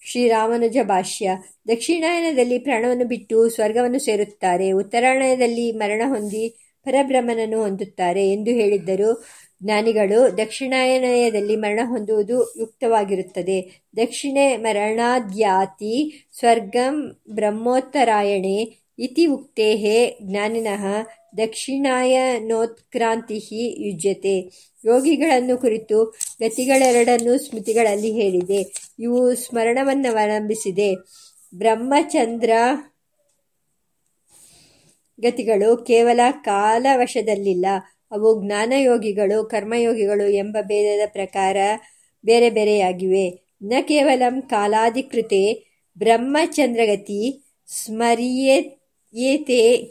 ಶ್ರೀರಾಮನುಜ ಭಾಷ್ಯ. ದಕ್ಷಿಣಾಯನದಲ್ಲಿ ಪ್ರಾಣವನ್ನು ಬಿಟ್ಟು ಸ್ವರ್ಗವನ್ನು ಸೇರುತ್ತಾರೆ. ಉತ್ತರಾಯಣದಲ್ಲಿ ಮರಣ ಹೊಂದಿ ಪರಬ್ರಹ್ಮನನ್ನು ಹೊಂದುತ್ತಾರೆ ಎಂದು ಹೇಳಿದ್ದರು ಜ್ಞಾನಿಗಳು. ದಕ್ಷಿಣಾಯನಯದಲ್ಲಿ ಮರಣ ಹೊಂದುವುದು ಯುಕ್ತವಾಗಿರುತ್ತದೆ. ದಕ್ಷಿಣೆ ಮರಣಾದ್ಯಾತಿ ಸ್ವರ್ಗಂ ಬ್ರಹ್ಮೋತ್ತರಾಯಣೆ ಇತಿ ಉಕ್ತೇ ಜ್ಞಾನಿನಃ ದಕ್ಷಿಣಾಯನೋತ್ಕ್ರಾಂತಿ ಯುಜ್ಯತೆ ಯೋಗಿಗಳನ್ನು ಕುರಿತು ಗತಿಗಳೆರಡನ್ನೂ ಸ್ಮೃತಿಗಳಲ್ಲಿ ಹೇಳಿದೆ. ಇವು ಸ್ಮರಣವನ್ನವಲಂಬಿಸಿದೆ ಬ್ರಹ್ಮಚಂದ್ರ ಗತಿಗಳು ಕೇವಲ ಕಾಲವಶದಲ್ಲಿಲ್ಲ. ಅವು ಜ್ಞಾನಯೋಗಿಗಳು, ಕರ್ಮಯೋಗಿಗಳು ಎಂಬ ಭೇದದ ಪ್ರಕಾರ ಬೇರೆ ಬೇರೆಯಾಗಿವೆ. ನ ಕೇವಲ ಕಾಲಾಧಿಕೃತೆ ಬ್ರಹ್ಮಚಂದ್ರಗತಿ ಸ್ಮರ್ಯೇತೆ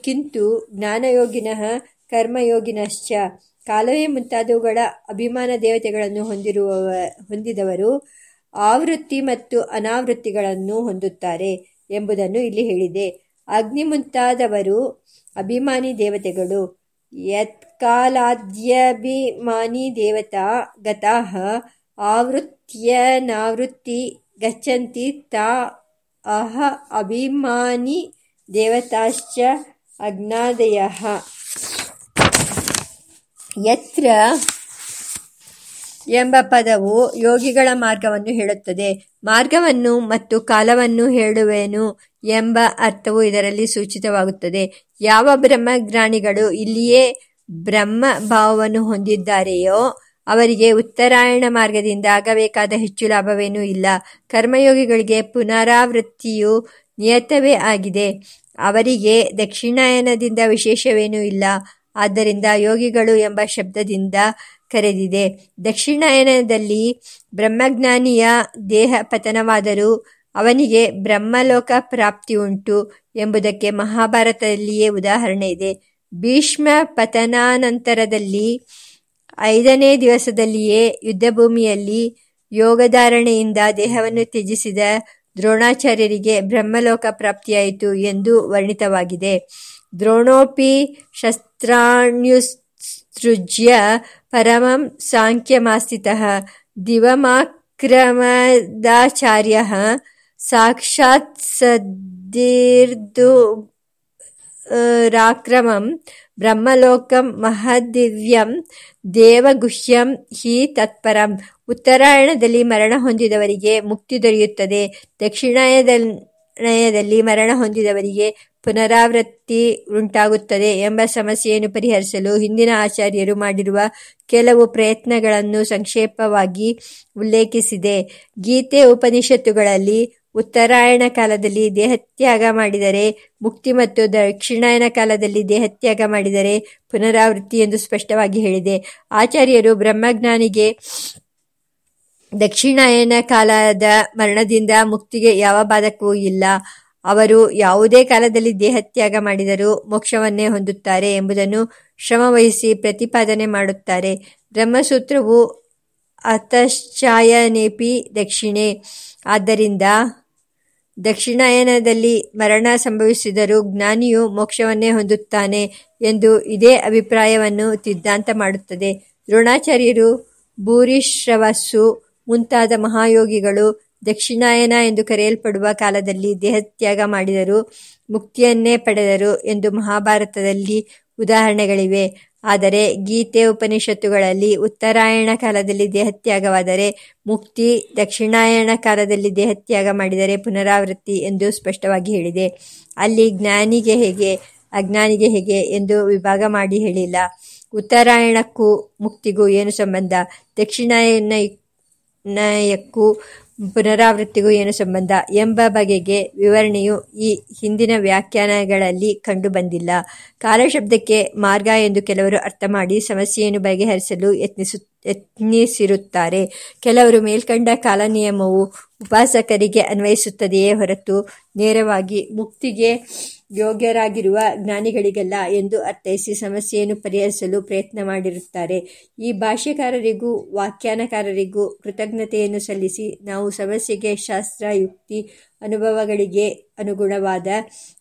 ಕಿಂತು ಜ್ಞಾನಯೋಗಿನಃ ಕರ್ಮಯೋಗಿನಶ್ಚ. ಕಾಲವೇ ಮುಂತಾದವುಗಳ ಅಭಿಮಾನ ದೇವತೆಗಳನ್ನು ಹೊಂದಿರುವ ಹೊಂದಿದವರು ಆವೃತ್ತಿ ಮತ್ತು ಅನಾವೃತ್ತಿಗಳನ್ನು ಹೊಂದುತ್ತಾರೆ ಎಂಬುದನ್ನು ಇಲ್ಲಿ ಹೇಳಿದೆ. ಅಗ್ನಿ ಮುಂತಾದವರು ಅಭಿಮಾನಿ ದೇವತೆಗಳು. ಯತ್ಕಾಲಾದ್ಯಭಿಮಾನಿ ದೇವತಾ ಗತಾಃ ಆವೃತ್ಯನಾವೃತ್ತಿ ಗಚ್ಚಂತಿ ತಾ ಅಹ ಅಭಿಮಾನಿ ದೇವತಾಶ್ಚ ಅಗ್ನಾದಯ ಯತ್ರ ಎಂಬ ಪದವು ಯೋಗಿಗಳ ಮಾರ್ಗವನ್ನು ಹೇಳುತ್ತದೆ. ಮಾರ್ಗವನ್ನು ಮತ್ತು ಕಾಲವನ್ನು ಹೇಳುವೆನು ಎಂಬ ಅರ್ಥವು ಇದರಲ್ಲಿ ಸೂಚಿತವಾಗುತ್ತದೆ. ಯಾವ ಬ್ರಹ್ಮಜ್ಞಾನಿಗಳು ಇಲ್ಲಿಯೇ ಬ್ರಹ್ಮ ಭಾವವನ್ನು ಹೊಂದಿದ್ದಾರೆಯೋ ಅವರಿಗೆ ಉತ್ತರಾಯಣ ಮಾರ್ಗದಿಂದ ಆಗಬೇಕಾದ ಹೆಚ್ಚು ಲಾಭವೇನೂ ಇಲ್ಲ. ಕರ್ಮಯೋಗಿಗಳಿಗೆ ಪುನರಾವೃತ್ತಿಯು ನಿಯತವೇ ಆಗಿದೆ. ಅವರಿಗೆ ದಕ್ಷಿಣಾಯನದಿಂದ ವಿಶೇಷವೇನೂ ಇಲ್ಲ. ಆದ್ದರಿಂದ ಯೋಗಿಗಳು ಎಂಬ ಶಬ್ದದಿಂದ ಕರೆದಿದೆ. ದಕ್ಷಿಣಾಯನದಲ್ಲಿ ಬ್ರಹ್ಮಜ್ಞಾನಿಯ ದೇಹ ಪತನವಾದರೂ ಅವನಿಗೆ ಬ್ರಹ್ಮಲೋಕ ಪ್ರಾಪ್ತಿ ಉಂಟು ಎಂಬುದಕ್ಕೆ ಮಹಾಭಾರತದಲ್ಲಿಯೇ ಉದಾಹರಣೆ ಇದೆ. ಭೀಷ್ಮ ಪತನಾನಂತರದಲ್ಲಿ ಐದನೇ ದಿವಸದಲ್ಲಿಯೇ ಯುದ್ಧಭೂಮಿಯಲ್ಲಿ ಯೋಗಧಾರಣೆಯಿಂದ ದೇಹವನ್ನು ತ್ಯಜಿಸಿದ ದ್ರೋಣಾಚಾರ್ಯರಿಗೆ ಬ್ರಹ್ಮಲೋಕ ಪ್ರಾಪ್ತಿಯಾಯಿತು ಎಂದು ವರ್ಣಿತವಾಗಿದೆ. ದ್ರೋಣೋಪಿ ಶಸ್ತ್ರಾಣ್ಯುತ್ಸೃಜ್ಯ ಪರಮಂ ಸಾಂಖ್ಯಮಾಸ್ಥಿತಃ ದಿವಮಾಕ್ರಮದಾಚಾರ್ಯ ಸಾಕ್ಷಾತ್ ಸದ್ದೀರ್ದುರಾಕ್ರಮಂ ಬ್ರಹ್ಮಲೋಕಂ ಮಹಾದಿವ್ಯಂ ದೇವಗುಹ್ಯಂ ಹಿ ತತ್ಪರಂ ಉತ್ತರಾಯಣದಲ್ಲಿ ಮರಣ ಹೊಂದಿದವರಿಗೆ ಮುಕ್ತಿ ದೊರೆಯುತ್ತದೆ। ದಕ್ಷಿಣಾಯದಲ್ಲಿ ಮರಣ ಹೊಂದಿದವರಿಗೆ ಪುನರಾವೃತ್ತಿ ಉಂಟಾಗುತ್ತದೆ ಎಂಬ ಸಮಸ್ಯೆಯನ್ನು ಪರಿಹರಿಸಲು ಹಿಂದಿನ ಆಚಾರ್ಯರು ಮಾಡಿರುವ ಕೆಲವು ಪ್ರಯತ್ನಗಳನ್ನು ಸಂಕ್ಷೇಪವಾಗಿ ಉಲ್ಲೇಖಿಸಿದೆ। ಗೀತೆ ಉಪನಿಷತ್ತುಗಳಲ್ಲಿ ಉತ್ತರಾಯಣ ಕಾಲದಲ್ಲಿ ದೇಹತ್ಯಾಗ ಮಾಡಿದರೆ, ಮುಕ್ತಿ ಮತ್ತು ದಕ್ಷಿಣಾಯನ ಕಾಲದಲ್ಲಿ ದೇಹತ್ಯಾಗ ಮಾಡಿದರೆ ಪುನರಾವೃತ್ತಿ ಎಂದು ಸ್ಪಷ್ಟವಾಗಿ ಹೇಳಿದೆ. ಆಚಾರ್ಯರು ಬ್ರಹ್ಮಜ್ಞಾನಿಗೆ ದಕ್ಷಿಣಾಯನ ಕಾಲದ ಮರಣದಿಂದ ಮುಕ್ತಿಗೆ ಯಾವ ಬಾಧಕವೂ ಇಲ್ಲ. ಅವರು ಯಾವುದೇ ಕಾಲದಲ್ಲಿ ದೇಹತ್ಯಾಗ ಮಾಡಿದರೂ ಮೋಕ್ಷವನ್ನೇ ಹೊಂದುತ್ತಾರೆ ಎಂಬುದನ್ನು ಶ್ರಮವಹಿಸಿ ಪ್ರತಿಪಾದನೆ ಮಾಡುತ್ತಾರೆ. ಬ್ರಹ್ಮಸೂತ್ರವು ಅತಶ್ಚಾಯನೇಪಿ ದಕ್ಷಿಣೆ. ಆದ್ದರಿಂದ ದಕ್ಷಿಣಾಯನದಲ್ಲಿ ಮರಣ ಸಂಭವಿಸಿದರೂ ಜ್ಞಾನಿಯು ಮೋಕ್ಷವನ್ನೇ ಹೊಂದುತ್ತಾನೆ ಎಂದು ಇದೇ ಅಭಿಪ್ರಾಯವನ್ನು ಸಿದ್ಧಾಂತ ಮಾಡುತ್ತದೆ. ದ್ರೋಣಾಚಾರ್ಯರು ಭೂರಿಶ್ರವಸ್ಸು ಮುಂತಾದ ಮಹಾಯೋಗಿಗಳು ದಕ್ಷಿಣಾಯನ ಎಂದು ಕರೆಯಲ್ಪಡುವ ಕಾಲದಲ್ಲಿ ದೇಹತ್ಯಾಗ ಮಾಡಿದರು, ಮುಕ್ತಿಯನ್ನೇ ಪಡೆದರು ಎಂದು ಮಹಾಭಾರತದಲ್ಲಿ ಉದಾಹರಣೆಗಳಿವೆ. ಆದರೆ ಗೀತೆ ಉಪನಿಷತ್ತುಗಳಲ್ಲಿ ಉತ್ತರಾಯಣ ಕಾಲದಲ್ಲಿ ದೇಹತ್ಯಾಗವಾದರೆ ಮುಕ್ತಿ ದಕ್ಷಿಣಾಯಣ ಕಾಲದಲ್ಲಿ ದೇಹತ್ಯಾಗ ಮಾಡಿದರೆ ಪುನರಾವೃತ್ತಿ ಎಂದು ಸ್ಪಷ್ಟವಾಗಿ ಹೇಳಿದೆ. ಅಲ್ಲಿ ಜ್ಞಾನಿಗೆ ಹೇಗೆ, ಅಜ್ಞಾನಿಗೆ ಹೇಗೆ ಎಂದು ವಿಭಾಗ ಮಾಡಿ ಹೇಳಿಲ್ಲ. ಉತ್ತರಾಯಣಕ್ಕೂ ಮುಕ್ತಿಗೂ ಏನು ಸಂಬಂಧ? ದಕ್ಷಿಣಾಯನಕ್ಕೂ ಪುನರಾವೃತ್ತಿಗೂ ಏನು ಸಂಬಂಧ ಎಂಬ ಬಗೆಗೆ ವಿವರಣೆಯು ಈ ಹಿಂದಿನ ವ್ಯಾಖ್ಯಾನಗಳಲ್ಲಿ ಕಂಡುಬಂದಿಲ್ಲ. ಕಾಲಶಬ್ದಕ್ಕೆ ಮಾರ್ಗ ಎಂದು ಕೆಲವರು ಅರ್ಥ ಮಾಡಿ ಸಮಸ್ಯೆಯನ್ನು ಬಗೆಹರಿಸಲು ಯತ್ನಿಸು, ಯತ್ನಿಸಿರುತ್ತಾರೆ. ಕೆಲವರು ಮೇಲ್ಕಂಡ ಕಾಲ ನಿಯಮವು ಉಪಾಸಕರಿಗೆ ಅನ್ವಯಿಸುತ್ತದೆಯೇ ಹೊರತು ನೇರವಾಗಿ ಮುಕ್ತಿಗೆ ಯೋಗ್ಯರಾಗಿರುವ ಜ್ಞಾನಿಗಳಿಗಲ್ಲ ಎಂದು ಅರ್ಥೈಸಿ ಸಮಸ್ಯೆಯನ್ನು ಪರಿಹರಿಸಲು ಪ್ರಯತ್ನ ಮಾಡಿರುತ್ತಾರೆ. ಈ ಭಾಷ್ಯಕಾರರಿಗೂ, ವ್ಯಾಖ್ಯಾನಕಾರರಿಗೂ ಕೃತಜ್ಞತೆಯನ್ನು ಸಲ್ಲಿಸಿ ನಾವು ಸಮಸ್ಯೆಗೆ ಶಾಸ್ತ್ರ ಯುಕ್ತಿ ಅನುಭವಗಳಿಗೆ ಅನುಗುಣವಾದ,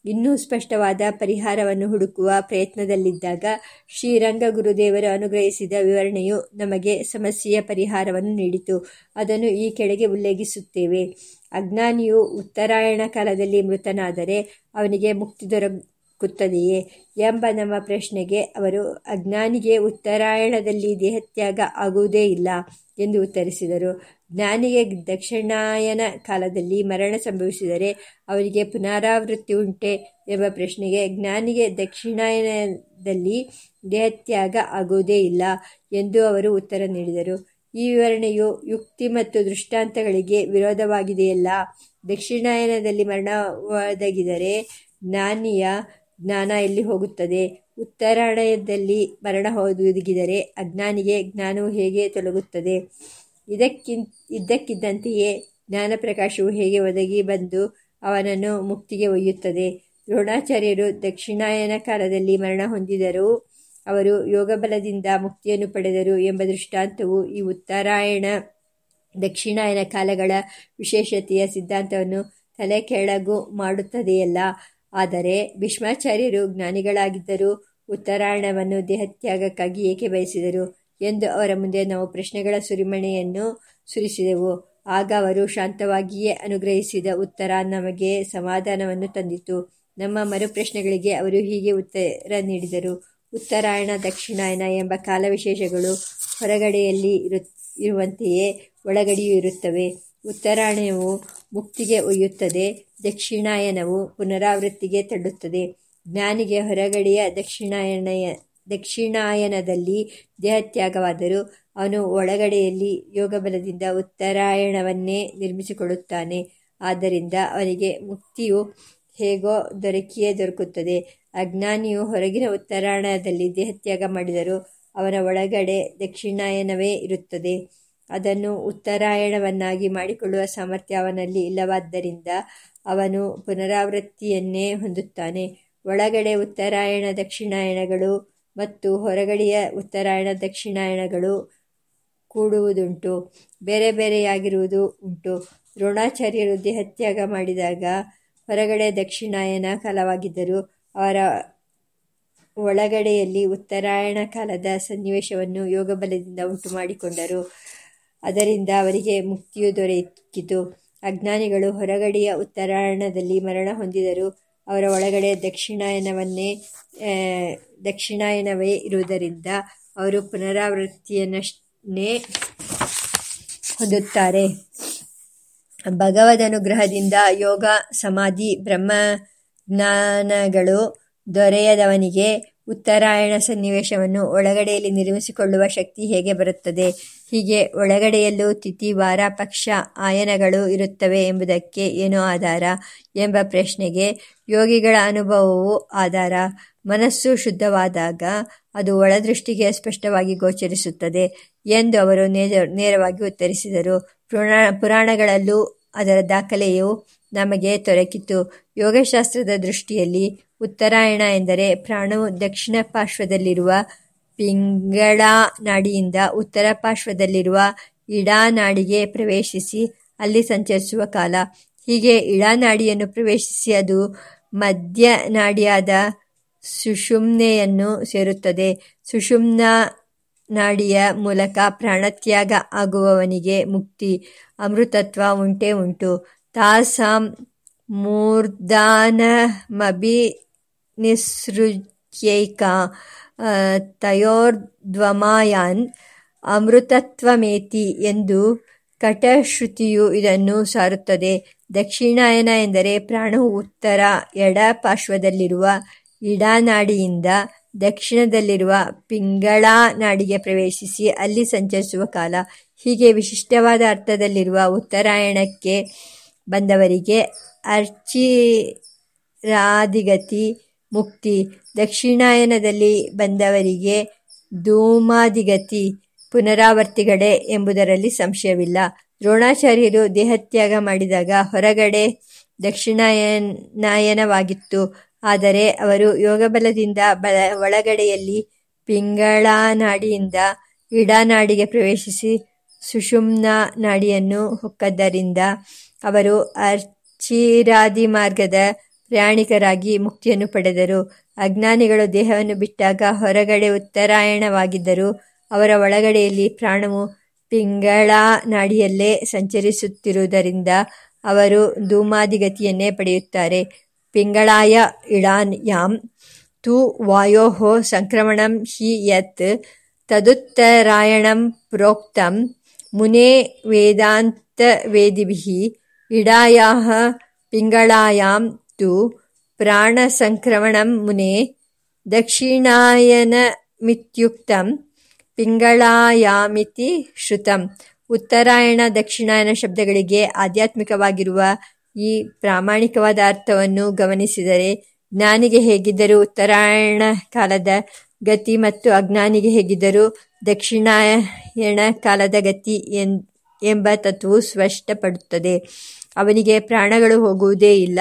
ಇನ್ನೂ ಸ್ಪಷ್ಟವಾದ ಪರಿಹಾರವನ್ನು ಹುಡುಕುವ ಪ್ರಯತ್ನದಲ್ಲಿದ್ದಾಗ ಶ್ರೀರಂಗ ಗುರುದೇವರು ಅನುಗ್ರಹಿಸಿದ ವಿವರಣೆಯು ನಮಗೆ ಸಮಸ್ಯೆಯ ಪರಿಹಾರವನ್ನು ನೀಡಿತು. ಅದನ್ನು ಈ ಕೆಳಗೆ ಉಲ್ಲೇಖಿಸುತ್ತೇವೆ. ಅಜ್ಞಾನಿಯು ಉತ್ತರಾಯಣ ಕಾಲದಲ್ಲಿ ಮೃತನಾದರೆ ಅವನಿಗೆ ಮುಕ್ತಿ ದೊರಕುತ್ತದೆಯೇ ಎಂಬ ನಮ್ಮ ಪ್ರಶ್ನೆಗೆ ಅವರು, ಅಜ್ಞಾನಿಗೆ ಉತ್ತರಾಯಣದಲ್ಲಿ ದೇಹತ್ಯಾಗ ಆಗುವುದೇ ಇಲ್ಲ ಎಂದು ಉತ್ತರಿಸಿದರು. ಜ್ಞಾನಿಗೆ ದಕ್ಷಿಣಾಯನ ಕಾಲದಲ್ಲಿ ಮರಣ ಸಂಭವಿಸಿದರೆ ಅವರಿಗೆ ಪುನರಾವೃತ್ತಿ ಉಂಟೆ ಎಂಬ ಪ್ರಶ್ನೆಗೆ, ಜ್ಞಾನಿಗೆ ದಕ್ಷಿಣಾಯನದಲ್ಲಿ ದೇಹತ್ಯಾಗ ಆಗುವುದೇ ಇಲ್ಲ ಎಂದು ಅವರು ಉತ್ತರ ನೀಡಿದರು. ಈ ವಿವರಣೆಯು ಯುಕ್ತಿ ಮತ್ತು ದೃಷ್ಟಾಂತಗಳಿಗೆ ವಿರೋಧವಾಗಿದೆಯಲ್ಲ. ದಕ್ಷಿಣಾಯನದಲ್ಲಿ ಮರಣ ಒದಗಿದರೆ ಜ್ಞಾನಿಯ ಜ್ಞಾನ ಎಲ್ಲಿ ಹೋಗುತ್ತದೆ? ಉತ್ತರಾಯಣದಲ್ಲಿ ಮರಣ ಒದಗಿದರೆ ಅಜ್ಞಾನಿಗೆ ಜ್ಞಾನವು ಹೇಗೆ ತೊಲಗುತ್ತದೆ? ಇದಕ್ಕಿಂತ, ಇದ್ದಕ್ಕಿದ್ದಂತೆಯೇ ಜ್ಞಾನ ಪ್ರಕಾಶವು ಹೇಗೆ ಒದಗಿ ಬಂದು ಅವನನ್ನು ಮುಕ್ತಿಗೆ ಒಯ್ಯುತ್ತದೆ? ದ್ರೋಣಾಚಾರ್ಯರು ದಕ್ಷಿಣಾಯನ ಕಾಲದಲ್ಲಿ ಮರಣ ಹೊಂದಿದರೂ ಅವರು ಯೋಗಬಲದಿಂದ ಮುಕ್ತಿಯನ್ನು ಪಡೆದರು ಎಂಬ ದೃಷ್ಟಾಂತವು ಈ ಉತ್ತರಾಯಣ, ದಕ್ಷಿಣಾಯನ ಕಾಲಗಳ ವಿಶೇಷತೆಯ ಸಿದ್ಧಾಂತವನ್ನು ತಲೆ ಕೆಳಗು ಮಾಡುತ್ತದೆಯಲ್ಲ. ಆದರೆ ಭೀಷ್ಮಾಚಾರ್ಯರು ಜ್ಞಾನಿಗಳಾಗಿದ್ದರೂ ಉತ್ತರಾಯಣವನ್ನು ದೇಹತ್ಯಾಗಕ್ಕಾಗಿ ಏಕೆ ಬಯಸಿದರು ಎಂದು ಅವರ ಮುಂದೆ ನಾವು ಪ್ರಶ್ನೆಗಳ ಸುರಿಮಣೆಯನ್ನು ಸುರಿಸಿದೆವು. ಆಗ ಅವರು ಶಾಂತವಾಗಿಯೇ ಅನುಗ್ರಹಿಸಿದ ಉತ್ತರ ನಮಗೆ ಸಮಾಧಾನವನ್ನು ತಂದಿತು. ನಮ್ಮ ಮರುಪ್ರಶ್ನೆಗಳಿಗೆ ಅವರು ಹೀಗೆ ಉತ್ತರ ನೀಡಿದರು. ಉತ್ತರಾಯಣ, ದಕ್ಷಿಣಾಯನ ಎಂಬ ಕಾಲವಿಶೇಷಗಳು ಹೊರಗಡೆಯಲ್ಲಿ ಇರು, ಇರುವಂತೆಯೇ ಒಳಗಡೆಯೂ ಇರುತ್ತವೆ. ಉತ್ತರಾಯಣವು ಮುಕ್ತಿಗೆ ಒಯ್ಯುತ್ತದೆ, ದಕ್ಷಿಣಾಯನವು ಪುನರಾವೃತ್ತಿಗೆ ತಳ್ಳುತ್ತದೆ. ಜ್ಞಾನಿಗೆ ಹೊರಗಡೆಯ ದಕ್ಷಿಣಾಯನಯ ದಕ್ಷಿಣಾಯನದಲ್ಲಿ ದೇಹತ್ಯಾಗವಾದರೂ ಅವನು ಒಳಗಡೆಯಲ್ಲಿ ಯೋಗಬಲದಿಂದ ಉತ್ತರಾಯಣವನ್ನೇ ನಿರ್ಮಿಸಿಕೊಳ್ಳುತ್ತಾನೆ. ಆದ್ದರಿಂದ ಅವನಿಗೆ ಮುಕ್ತಿಯು ಹೇಗೋ ದೊರಕಿಯೇ ದೊರಕುತ್ತದೆ. ಅಜ್ಞಾನಿಯು ಹೊರಗಿನ ಉತ್ತರಾಯಣದಲ್ಲಿ ದೇಹತ್ಯಾಗ ಮಾಡಿದರೂ ಅವನ ಒಳಗಡೆ ದಕ್ಷಿಣಾಯನವೇ ಇರುತ್ತದೆ. ಅದನ್ನು ಉತ್ತರಾಯಣವನ್ನಾಗಿ ಮಾಡಿಕೊಳ್ಳುವ ಸಾಮರ್ಥ್ಯ ಅವನಲ್ಲಿ ಇಲ್ಲವಾದ್ದರಿಂದ ಅವನು ಪುನರಾವೃತ್ತಿಯನ್ನೇ ಹೊಂದುತ್ತಾನೆ. ಒಳಗಡೆ ಉತ್ತರಾಯಣ ದಕ್ಷಿಣಾಯಣಗಳು ಮತ್ತು ಹೊರಗಡೆಯ ಉತ್ತರಾಯಣ ದಕ್ಷಿಣಾಯಣಗಳು ಕೂಡುವುದುಂಟು. ಬೇರೆ ಬೇರೆಯಾಗಿರುವುದು ಉಂಟು. ದ್ರೋಣಾಚಾರ್ಯರು ದೇಹತ್ಯಾಗ ಮಾಡಿದಾಗ ಹೊರಗಡೆ ದಕ್ಷಿಣಾಯನ ಕಾಲವಾಗಿದ್ದರೂ ಅವರ ಒಳಗಡೆಯಲ್ಲಿ ಉತ್ತರಾಯಣ ಕಾಲದ ಸನ್ನಿವೇಶವನ್ನು ಯೋಗಬಲದಿಂದ ಉಂಟು ಮಾಡಿಕೊಂಡರು ಅದರಿಂದ ಅವರಿಗೆ ಮುಕ್ತಿಯು ದೊರಕಿತು. ಅಜ್ಞಾನಿಗಳು ಹೊರಗಡೆಯ ಉತ್ತರಾಯಣದಲ್ಲಿ ಮರಣ ಹೊಂದಿದರು ಅವರ ಒಳಗಡೆ ದಕ್ಷಿಣಾಯನವನ್ನೇ ದಕ್ಷಿಣಾಯನವೇ ಇರುವುದರಿಂದ ಅವರು ಪುನರಾವೃತ್ತಿಯನ್ನೇ ಹೊಂದುತ್ತಾರೆ. ಭಗವದನುಗ್ರಹದಿಂದ ಯೋಗ, ಸಮಾಧಿ, ಬ್ರಹ್ಮಜ್ಞಾನಗಳು ದೊರೆಯದವನಿಗೆ ಉತ್ತರಾಯಣ ಸನ್ನಿವೇಶವನ್ನು ಒಳಗಡೆಯಲ್ಲಿ ನಿರ್ಮಿಸಿಕೊಳ್ಳುವ ಶಕ್ತಿ ಹೇಗೆ ಬರುತ್ತದೆ? ಹೀಗೆ ಒಳಗಡೆಯಲ್ಲೂ ತಿಥಿ, ವಾರ, ಪಕ್ಷ, ಆಯನಗಳು ಇರುತ್ತವೆ ಎಂಬುದಕ್ಕೆ ಏನು ಆಧಾರ ಎಂಬ ಪ್ರಶ್ನೆಗೆ ಯೋಗಿಗಳ ಅನುಭವವು ಆಧಾರ. ಮನಸ್ಸು ಶುದ್ಧವಾದಾಗ ಅದು ಒಳದೃಷ್ಟಿಗೆ ಸ್ಪಷ್ಟವಾಗಿ ಗೋಚರಿಸುತ್ತದೆ ಎಂದು ಅವರು ನೇರವಾಗಿ ಉತ್ತರಿಸಿದರು. ಪುರಾಣ, ಪುರಾಣಗಳಲ್ಲೂ ಅದರ ದಾಖಲೆಯು ನಮಗೆ ದೊರಕಿತು. ಯೋಗಶಾಸ್ತ್ರದ ದೃಷ್ಟಿಯಲ್ಲಿ ಉತ್ತರಾಯಣ ಎಂದರೆ ಪ್ರಾಣವು ದಕ್ಷಿಣ ಪಾರ್ಶ್ವದಲ್ಲಿರುವ ಪಿಂಗಳ ನಾಡಿಯಿಂದ ಉತ್ತರ ಪಾರ್ಶ್ವದಲ್ಲಿರುವ ಇಡಾ ನಾಡಿಗೆ ಪ್ರವೇಶಿಸಿ ಅಲ್ಲಿ ಸಂಚರಿಸುವ ಕಾಲ. ಹೀಗೆ ಇಡಾ ನಾಡಿಯನ್ನು ಪ್ರವೇಶಿಸಿ ಅದು ಮಧ್ಯ ನಾಡಿಯಾದ ಸುಷುಮ್ನೆಯನ್ನು ಸೇರುತ್ತದೆ. ಸುಷುಮ್ನಾ ನಾಡಿಯ ಮೂಲಕ ಪ್ರಾಣತ್ಯಾಗ ಆಗುವವನಿಗೆ ಮುಕ್ತಿ, ಅಮೃತತ್ವ ಉಂಟೇ ಉಂಟು. ತಾಸಾಂ ಮೂರ್ಧಾನಮಭಿನಿಸೃಜ್ಯೈಕಾ ತಯೋರ್ಧ್ವಮಾಯಾನ್ ಅಮೃತತ್ವಮೇತಿ ಎಂದು ಕಟಶ್ರುತಿಯು ಇದನ್ನು ಸಾರುತ್ತದೆ. ದಕ್ಷಿಣಾಯನ ಎಂದರೆ ಪ್ರಾಣವು ಉತ್ತರ ಎಡ ಪಾರ್ಶ್ವದಲ್ಲಿರುವ ಇಡಾನಾಡಿಯಿಂದ ದಕ್ಷಿಣದಲ್ಲಿರುವ ಪಿಂಗಳಾ ನಾಡಿಗೆ ಪ್ರವೇಶಿಸಿ ಅಲ್ಲಿ ಸಂಚರಿಸುವ ಕಾಲ ಹೀಗೆ ವಿಶಿಷ್ಟವಾದ ಅರ್ಥದಲ್ಲಿರುವ ಉತ್ತರಾಯಣಕ್ಕೆ ಬಂದವರಿಗೆ ಅರ್ಚಿರಾದಿಗತಿ ಮುಕ್ತಿ, ದಕ್ಷಿಣಾಯನದಲ್ಲಿ ಬಂದವರಿಗೆ ಧೂಮಾದಿಗತಿ ಪುನರಾವರ್ತಿಗಡೆ ಎಂಬುದರಲ್ಲಿ ಸಂಶಯವಿಲ್ಲ. ದ್ರೋಣಾಚಾರ್ಯರು ದೇಹತ್ಯಾಗ ಮಾಡಿದಾಗ ಹೊರಗಡೆ ದಕ್ಷಿಣಾಯನಾಯನವಾಗಿತ್ತು. ಆದರೆ ಅವರು ಯೋಗಬಲದಿಂದ ಬಲ ಒಳಗಡೆಯಲ್ಲಿ ಪಿಂಗಳಾನಾಡಿಯಿಂದ ಇಡಾನಾಡಿಗೆ ಪ್ರವೇಶಿಸಿ ಸುಷುಮ್ನಾ ನಾಡಿಯನ್ನು ಹೊಕ್ಕದ್ದರಿಂದ ಅವರು ಅರ್ಚಿರಾದಿ ಮಾರ್ಗದ ಪ್ರಯಾಣಿಕರಾಗಿ ಮುಕ್ತಿಯನ್ನು ಪಡೆದರು. ಅಜ್ಞಾನಿಗಳು ದೇಹವನ್ನು ಬಿಟ್ಟಾಗ ಹೊರಗಡೆ ಉತ್ತರಾಯಣವಾಗಿದ್ದರು ಅವರ ಒಳಗಡೆಯಲ್ಲಿ ಪ್ರಾಣವು ಪಿಂಗಳ ನಾಡಿಯಲ್ಲೇ ಸಂಚರಿಸುತ್ತಿರುವುದರಿಂದ ಅವರು ಧೂಮಾದಿಗತಿಯನ್ನೇ ಪಡೆಯುತ್ತಾರೆ. ಪಿಂಗಳಾಯ ಇಳಾಯಾಂ ತು ವಾಯೋ ಸಂಕ್ರಮಣಂ ಹಿ ಯತ್ ತದುತ್ತರಾಯಣಂ ಪ್ರೋಕ್ತಂ ಮುನೇ ವೇದಾಂತವೇದಿಭಿಃ ಇಡಾಯ ಪಿಂಗಳಾಯಾಂ ತು ಪ್ರಾಣಸಂಕ್ರಮಣಂ ಮುನೆ ದಕ್ಷಿಣಾಯನಮಿತ್ಯುಕ್ತಂ ಪಿಂಗಳಾಯಾಮಿತಿ ಶ್ರುತಂ ಉತ್ತರಾಯಣ ದಕ್ಷಿಣಾಯನ ಶಬ್ದಗಳಿಗೆ ಆಧ್ಯಾತ್ಮಿಕವಾಗಿರುವ ಈ ಪ್ರಾಮಾಣಿಕವಾದ ಅರ್ಥವನ್ನು ಗಮನಿಸಿದರೆ ಜ್ಞಾನಿಗೆ ಹೇಗಿದ್ದರೂ ಉತ್ತರಾಯಣ ಕಾಲದ ಗತಿ ಮತ್ತು ಅಜ್ಞಾನಿಗೆ ಹೇಗಿದ್ದರೂ ದಕ್ಷಿಣಾಯಣ ಕಾಲದ ಗತಿ ಎಂಬ ತತ್ವವು ಸ್ಪಷ್ಟಪಡುತ್ತದೆ. ಅವನಿಗೆ ಪ್ರಾಣಗಳು ಹೋಗುವುದೇ ಇಲ್ಲ.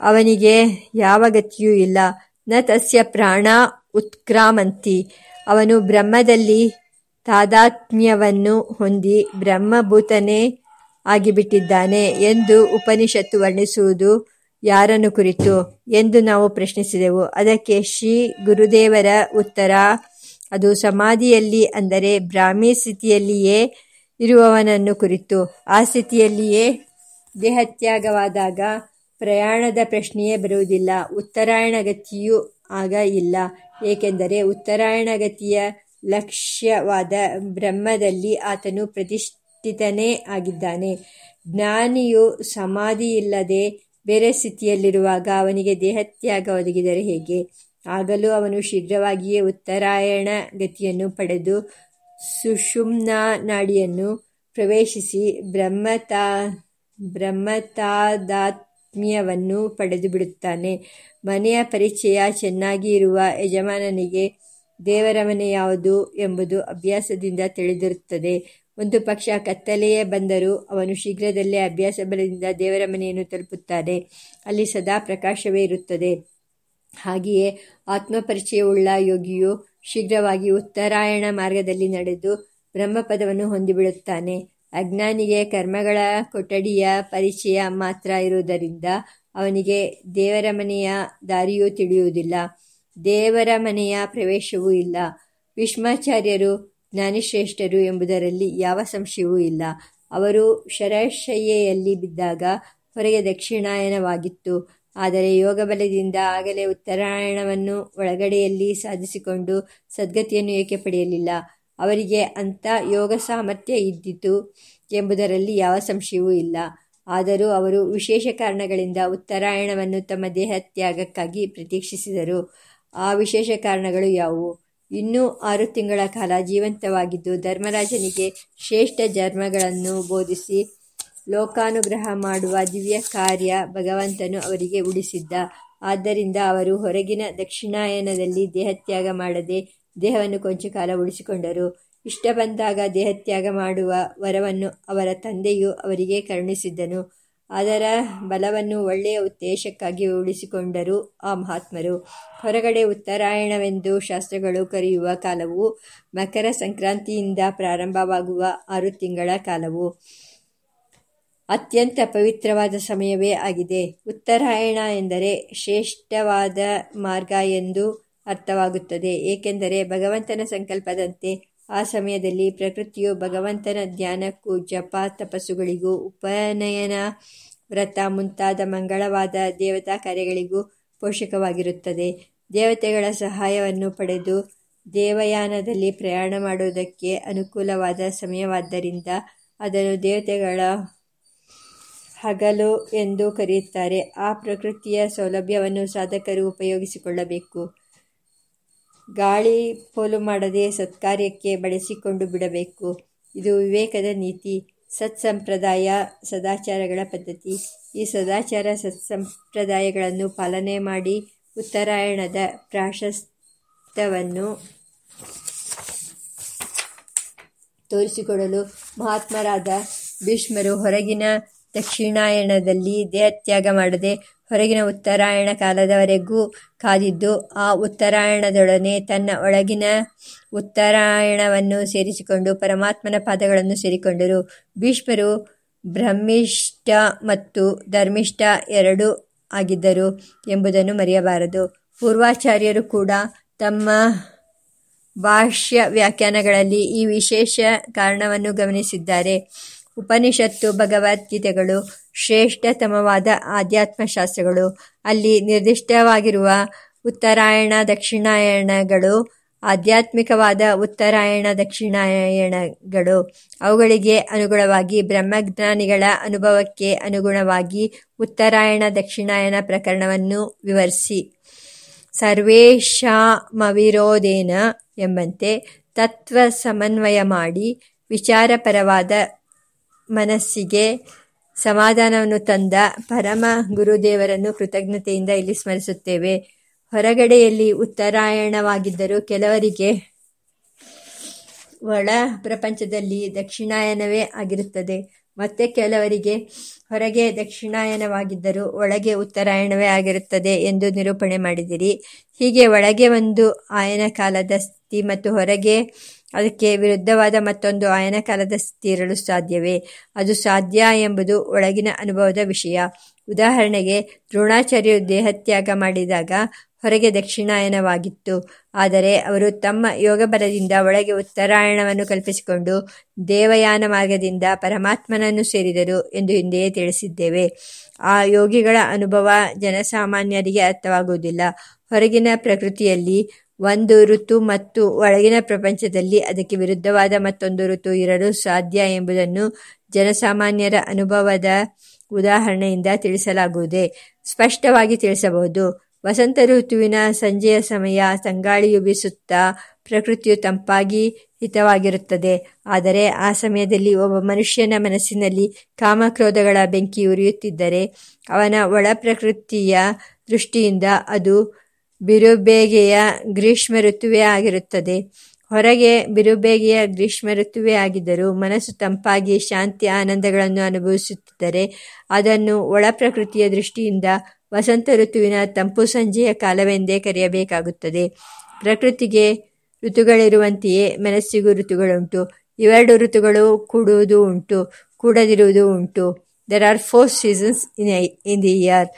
ಅವನಿಗೆ ಯಾವ ಗತಿಯೂ ಇಲ್ಲ. ನ ತಸ್ಯ ಪ್ರಾಣ ಉತ್ಕ್ರಾಮಂತಿ. ಅವನು ಬ್ರಹ್ಮದಲ್ಲಿ ತಾದಾತ್ಮ್ಯವನ್ನು ಹೊಂದಿ ಬ್ರಹ್ಮಭೂತನೇ ಆಗಿಬಿಟ್ಟಿದ್ದಾನೆ ಎಂದು ಉಪನಿಷತ್ತು ವರ್ಣಿಸುವುದು ಯಾರನ್ನು ಕುರಿತು ಎಂದು ನಾವು ಪ್ರಶ್ನಿಸಿದೆವು. ಅದಕ್ಕೆ ಶ್ರೀ ಗುರುದೇವರ ಉತ್ತರ, ಅದು ಸಮಾಧಿಯಲ್ಲಿ ಅಂದರೆ ಬ್ರಾಹ್ಮಿ ಸ್ಥಿತಿಯಲ್ಲಿಯೇ ಇರುವವನನ್ನು ಕುರಿತು. ಆ ಸ್ಥಿತಿಯಲ್ಲಿಯೇ ದೇಹತ್ಯಾಗವಾದಾಗ ಪ್ರಯಾಣದ ಪ್ರಶ್ನೆಯೇ ಬರುವುದಿಲ್ಲ. ಉತ್ತರಾಯಣ ಗತಿಯೂ ಆಗ ಇಲ್ಲ. ಏಕೆಂದರೆ ಉತ್ತರಾಯಣ ಗತಿಯ ಲಕ್ಷ್ಯವಾದ ಬ್ರಹ್ಮದಲ್ಲಿ ಆತನು ಪ್ರತಿಷ್ಠಿತನೇ ಆಗಿದ್ದಾನೆ. ಜ್ಞಾನಿಯು ಸಮಾಧಿಯಿಲ್ಲದೆ ಬೇರೆ ಸ್ಥಿತಿಯಲ್ಲಿರುವಾಗ ಅವನಿಗೆ ದೇಹತ್ಯಾಗ ಒದಗಿದರೆ ಹೇಗೆ? ಆಗಲೂ ಅವನು ಶೀಘ್ರವಾಗಿಯೇ ಉತ್ತರಾಯಣ ಗತಿಯನ್ನು ಪಡೆದು ಸುಷುಮ್ನಾ ನಾಡಿಯನ್ನು ಪ್ರವೇಶಿಸಿ ಬ್ರಹ್ಮತಾ, ಬ್ರಹ್ಮತಾದಾತ್ಮ್ಯವನ್ನು ಪಡೆದು ಬಿಡುತ್ತಾನೆ ಮನೆಯ ಪರಿಚಯ ಚೆನ್ನಾಗಿ ಇರುವ ಯಜಮಾನನಿಗೆ ದೇವರ ಮನೆ ಯಾವುದು ಎಂಬುದು ಅಭ್ಯಾಸದಿಂದ ತಿಳಿದಿರುತ್ತದೆ. ಒಂದು ಪಕ್ಷ ಕತ್ತಲೆಯೇ ಬಂದರೂ ಅವನು ಶೀಘ್ರದಲ್ಲೇ ಅಭ್ಯಾಸ ಬಲದಿಂದ ದೇವರ ಮನೆಯನ್ನು ತಲುಪುತ್ತಾನೆ. ಅಲ್ಲಿ ಸದಾ ಪ್ರಕಾಶವೇ ಇರುತ್ತದೆ. ಹಾಗೆಯೇ ಆತ್ಮಪರಿಚಯವುಳ್ಳ ಯೋಗಿಯು ಶೀಘ್ರವಾಗಿ ಉತ್ತರಾಯಣ ಮಾರ್ಗದಲ್ಲಿ ನಡೆದು ಬ್ರಹ್ಮಪದವನ್ನು ಹೊಂದಿಬಿಡುತ್ತಾನೆ. ಅಜ್ಞಾನಿಗೆ ಕರ್ಮಗಳ ಕೊಠಡಿಯ ಪರಿಚಯ ಮಾತ್ರ ಇರುವುದರಿಂದ ಅವನಿಗೆ ದೇವರ ಮನೆಯ ದಾರಿಯೂ ತಿಳಿಯುವುದಿಲ್ಲ. ದೇವರ ಮನೆಯ ಪ್ರವೇಶವೂ ಇಲ್ಲ. ಭೀಷ್ಮಾಚಾರ್ಯರು ಜ್ಞಾನಿಶ್ರೇಷ್ಠರು ಎಂಬುದರಲ್ಲಿ ಯಾವ ಸಂಶಯವೂ ಇಲ್ಲ. ಅವರು ಶರಶಯ್ಯೆಯಲ್ಲಿ ಬಿದ್ದಾಗ ಹೊರಗೆ ದಕ್ಷಿಣಾಯನವಾಗಿತ್ತು. ಆದರೆ ಯೋಗಬಲದಿಂದ ಆಗಲೇ ಉತ್ತರಾಯಣವನ್ನು ಒಳಗಡೆಯಲ್ಲಿ ಸಾಧಿಸಿಕೊಂಡು ಸದ್ಗತಿಯನ್ನು ಏಕೆ ಪಡೆಯಲಿಲ್ಲ? ಅವರಿಗೆ ಅಂಥ ಯೋಗ ಸಾಮರ್ಥ್ಯ ಇದ್ದಿತು ಎಂಬುದರಲ್ಲಿ ಯಾವ ಸಂಶಯವೂ ಇಲ್ಲ. ಆದರೂ ಅವರು ವಿಶೇಷ ಕಾರಣಗಳಿಂದ ಉತ್ತರಾಯಣವನ್ನು ತಮ್ಮ ದೇಹ ತ್ಯಾಗಕ್ಕಾಗಿ ಪ್ರತೀಕ್ಷಿಸಿದರು ಆ ವಿಶೇಷ ಕಾರಣಗಳು ಯಾವುವು? ಇನ್ನೂ ಆರು ತಿಂಗಳ ಕಾಲ ಜೀವಂತವಾಗಿದ್ದು ಧರ್ಮರಾಜನಿಗೆ ಶ್ರೇಷ್ಠ ಧರ್ಮಗಳನ್ನು ಬೋಧಿಸಿ ಲೋಕಾನುಗ್ರಹ ಮಾಡುವ ದಿವ್ಯ ಕಾರ್ಯ ಭಗವಂತನು ಅವರಿಗೆ ಉಳಿಸಿದ್ದ ಆದ್ದರಿಂದ ಅವರು ಹೊರಗಿನ ದಕ್ಷಿಣಾಯನದಲ್ಲಿ ದೇಹತ್ಯಾಗ ಮಾಡದೆ ದೇಹವನ್ನು ಕೊಂಚ ಕಾಲ ಉಳಿಸಿಕೊಂಡರು. ಇಷ್ಟ ಬಂದಾಗ ದೇಹತ್ಯಾಗ ಮಾಡುವ ವರವನ್ನು ಅವರ ತಂದೆಯು ಅವರಿಗೆ ಕರುಣಿಸಿದ್ದನು. ಅದರ ಬಲವನ್ನು ಒಳ್ಳೆಯ ಉದ್ದೇಶಕ್ಕಾಗಿ ಉಳಿಸಿಕೊಂಡರು ಆ ಮಹಾತ್ಮರು. ಹೊರಗಡೆ ಉತ್ತರಾಯಣವೆಂದು ಶಾಸ್ತ್ರಗಳು ಕರೆಯುವ ಕಾಲವು ಮಕರ ಸಂಕ್ರಾಂತಿಯಿಂದ ಪ್ರಾರಂಭವಾಗುವ ಆರು ತಿಂಗಳ ಕಾಲವು. ಅತ್ಯಂತ ಪವಿತ್ರವಾದ ಸಮಯವೇ ಆಗಿದೆ. ಉತ್ತರಾಯಣ ಎಂದರೆ ಶ್ರೇಷ್ಠವಾದ ಮಾರ್ಗ ಎಂದು ಅರ್ಥವಾಗುತ್ತದೆ. ಏಕೆಂದರೆ ಭಗವಂತನ ಸಂಕಲ್ಪದಂತೆ ಆ ಸಮಯದಲ್ಲಿ ಪ್ರಕೃತಿಯು ಭಗವಂತನ ಧ್ಯಾನಕ್ಕೂ ಜಪ ತಪಸ್ಸುಗಳಿಗೂ ಉಪನಯನ ವ್ರತ ಮುಂತಾದ ಮಂಗಳವಾದ ದೇವತಾ ಕಾರ್ಯಗಳಿಗೂ ಪೋಷಕವಾಗಿರುತ್ತದೆ. ದೇವತೆಗಳ ಸಹಾಯವನ್ನು ಪಡೆದು ದೇವಯಾನದಲ್ಲಿ ಪ್ರಯಾಣ ಮಾಡುವುದಕ್ಕೆ ಅನುಕೂಲವಾದ ಸಮಯವಾದ್ದರಿಂದ ಅದನ್ನು ದೇವತೆಗಳ ಹಗಲು ಎಂದು ಕರೆಯುತ್ತಾರೆ. ಆ ಪ್ರಕೃತಿಯ ಸೌಲಭ್ಯವನ್ನು ಸಾಧಕರು ಉಪಯೋಗಿಸಿಕೊಳ್ಳಬೇಕು. ಗಾಳಿ ಪೋಲು ಮಾಡದೆ ಸತ್ಕಾರ್ಯಕ್ಕೆ ಬಳಸಿಕೊಂಡು ಬಿಡಬೇಕು. ಇದು ವಿವೇಕದ ನೀತಿ. ಸತ್ಸಂಪ್ರದಾಯ, ಸದಾಚಾರಗಳ ಪದ್ಧತಿ. ಈ ಸದಾಚಾರ, ಸತ್ಸಂಪ್ರದಾಯಗಳನ್ನು ಪಾಲನೆ ಮಾಡಿ ಉತ್ತರಾಯಣದ ಪ್ರಾಶಸ್ತ್ಯವನ್ನು ತೋರಿಸಿಕೊಡಲು ಮಹಾತ್ಮರಾದ ಭೀಷ್ಮರು ಹೊರಗಿನ ದಕ್ಷಿಣಾಯಣದಲ್ಲಿ ದೇಹತ್ಯಾಗ ಮಾಡದೆ ಹೊರಗಿನ ಉತ್ತರಾಯಣ ಕಾಲದವರೆಗೂ ಕಾದಿದ್ದು, ಆ ಉತ್ತರಾಯಣದೊಡನೆ ತನ್ನ ಒಳಗಿನ ಉತ್ತರಾಯಣವನ್ನು ಸೇರಿಸಿಕೊಂಡು ಪರಮಾತ್ಮನ ಪಾದಗಳನ್ನು ಸೇರಿಕೊಂಡರು. ಭೀಷ್ಮರು ಬ್ರಹ್ಮಿಷ್ಠ ಮತ್ತು ಧರ್ಮಿಷ್ಠ ಎರಡೂ ಆಗಿದ್ದರು ಎಂಬುದನ್ನು ಮರೆಯಬಾರದು. ಪೂರ್ವಾಚಾರ್ಯರು ಕೂಡ ತಮ್ಮ ಭಾಷ್ಯ ವ್ಯಾಖ್ಯಾನಗಳಲ್ಲಿ ಈ ವಿಶೇಷ ಕಾರಣವನ್ನು ಗಮನಿಸಿದ್ದಾರೆ. ಉಪನಿಷತ್ತು, ಭಗವದ್ಗೀತೆಗಳು, ಶ್ರೇಷ್ಠತಮವಾದ ಆಧ್ಯಾತ್ಮಶಾಸ್ತ್ರಗಳು. ಅಲ್ಲಿ ನಿರ್ದಿಷ್ಟವಾಗಿರುವ ಉತ್ತರಾಯಣ, ದಕ್ಷಿಣಾಯಣಗಳು, ಆಧ್ಯಾತ್ಮಿಕವಾದ ಉತ್ತರಾಯಣ, ದಕ್ಷಿಣಾಯಣಗಳು. ಅವುಗಳಿಗೆ ಅನುಗುಣವಾಗಿ ಬ್ರಹ್ಮಜ್ಞಾನಿಗಳ ಅನುಭವಕ್ಕೆ ಅನುಗುಣವಾಗಿ ಉತ್ತರಾಯಣ ದಕ್ಷಿಣಾಯನ ಪ್ರಕರಣವನ್ನು ವಿವರಿಸಿ. ಸರ್ವೇಶಾಮವಿರೋಧೇನ ಎಂಬಂತೆ ತತ್ವ ಸಮನ್ವಯ ಮಾಡಿ ವಿಚಾರಪರವಾದ ಮನಸ್ಸಿಗೆ ಸಮಾಧಾನವನ್ನು ತಂದ ಪರಮ ಗುರುದೇವರನ್ನು ಕೃತಜ್ಞತೆಯಿಂದ ಇಲ್ಲಿ ಸ್ಮರಿಸುತ್ತೇವೆ. ಹೊರಗಡೆಯಲ್ಲಿ ಉತ್ತರಾಯಣವಾಗಿದ್ದರೂ ಕೆಲವರಿಗೆ ಒಳ ಪ್ರಪಂಚದಲ್ಲಿ ದಕ್ಷಿಣಾಯನವೇ ಆಗಿರುತ್ತದೆ. ಮತ್ತೆ ಕೆಲವರಿಗೆ ಹೊರಗೆ ದಕ್ಷಿಣಾಯನವಾಗಿದ್ದರೂ ಒಳಗೆ ಉತ್ತರಾಯಣವೇ ಆಗಿರುತ್ತದೆ ಎಂದು ನಿರೂಪಣೆ ಮಾಡಿದಿರಿ ಹೀಗೆ ಒಳಗೆ ಒಂದು ಆಯನ ಕಾಲದ ಸ್ಥಿತಿ ಮತ್ತು ಹೊರಗೆ ಅದಕ್ಕೆ ವಿರುದ್ಧವಾದ ಮತ್ತೊಂದು ಆಯನ ಕಾಲದ ಸ್ಥಿತಿ ಇರಲು ಸಾಧ್ಯವೇ? ಅದು ಸಾಧ್ಯ ಎಂಬುದು ಒಳಗಿನ ಅನುಭವದ ವಿಷಯ. ಉದಾಹರಣೆಗೆ, ದ್ರೋಣಾಚಾರ್ಯರು ದೇಹತ್ಯಾಗ ಮಾಡಿದಾಗ ಹೊರಗೆ ದಕ್ಷಿಣಾಯನವಾಗಿತ್ತು. ಆದರೆ ಅವರು ತಮ್ಮ ಯೋಗ ಬಲದಿಂದ ಒಳಗೆ ಉತ್ತರಾಯಣವನ್ನು ಕಲ್ಪಿಸಿಕೊಂಡು ದೇವಯಾನ ಮಾರ್ಗದಿಂದ ಪರಮಾತ್ಮನನ್ನು ಸೇರಿದರು ಎಂದು ಹಿಂದೆಯೇ ತಿಳಿಸಿದ್ದೇವೆ. ಆ ಯೋಗಿಗಳ ಅನುಭವ ಜನಸಾಮಾನ್ಯರಿಗೆ ಅರ್ಥವಾಗುವುದಿಲ್ಲ. ಹೊರಗಿನ ಪ್ರಕೃತಿಯಲ್ಲಿ ಒಂದು ಋತು ಮತ್ತು ಒಳಗಿನ ಪ್ರಪಂಚದಲ್ಲಿ ಅದಕ್ಕೆ ವಿರುದ್ಧವಾದ ಮತ್ತೊಂದು ಋತು ಇರಲು ಸಾಧ್ಯ ಎಂಬುದನ್ನು ಜನಸಾಮಾನ್ಯರ ಅನುಭವದ ಉದಾಹರಣೆಯಿಂದ ತಿಳಿಸಲಾಗುವುದೇ. ಸ್ಪಷ್ಟವಾಗಿ ತಿಳಿಸಬಹುದು. ವಸಂತ ಋತುವಿನ ಸಂಜೆಯ ಸಮಯ ತಂಗಾಳಿಯು ಬೀಸುತ್ತಾ ಪ್ರಕೃತಿಯು ತಂಪಾಗಿ ಹಿತವಾಗಿರುತ್ತದೆ. ಆದರೆ ಆ ಸಮಯದಲ್ಲಿ ಒಬ್ಬ ಮನುಷ್ಯನ ಮನಸ್ಸಿನಲ್ಲಿ ಕಾಮಕ್ರೋಧಗಳ ಬೆಂಕಿ ಉರಿಯುತ್ತಿದ್ದರೆ ಅವನ ಒಳ ಪ್ರಕೃತಿಯ ದೃಷ್ಟಿಯಿಂದ ಅದು ಬಿರುಬೇಗೆಯ ಗ್ರೀಷ್ಮ ಋತುವೇ ಆಗಿರುತ್ತದೆ. ಹೊರಗೆ ಬಿರುಬೇಗೆಯ ಗ್ರೀಷ್ಮ ಋತುವೇ ಆಗಿದ್ದರೂ ಮನಸ್ಸು ತಂಪಾಗಿ ಶಾಂತಿ ಆನಂದಗಳನ್ನು ಅನುಭವಿಸುತ್ತಿದ್ದರೆ ಅದನ್ನು ಒಳ ಪ್ರಕೃತಿಯ ದೃಷ್ಟಿಯಿಂದ ವಸಂತ ಋತುವಿನ ತಂಪು ಸಂಜೆಯ ಕಾಲವೆಂದೇ ಕರೆಯಬೇಕಾಗುತ್ತದೆ. ಪ್ರಕೃತಿಗೆ ಋತುಗಳಿರುವಂತೆಯೇ ಮನಸ್ಸಿಗೂ ಋತುಗಳುಂಟು. ಇವೆರಡು ಋತುಗಳು ಕೂಡುವುದು ಉಂಟು, ಕೂಡದಿರುವುದು ಉಂಟು. There are four seasons in in the year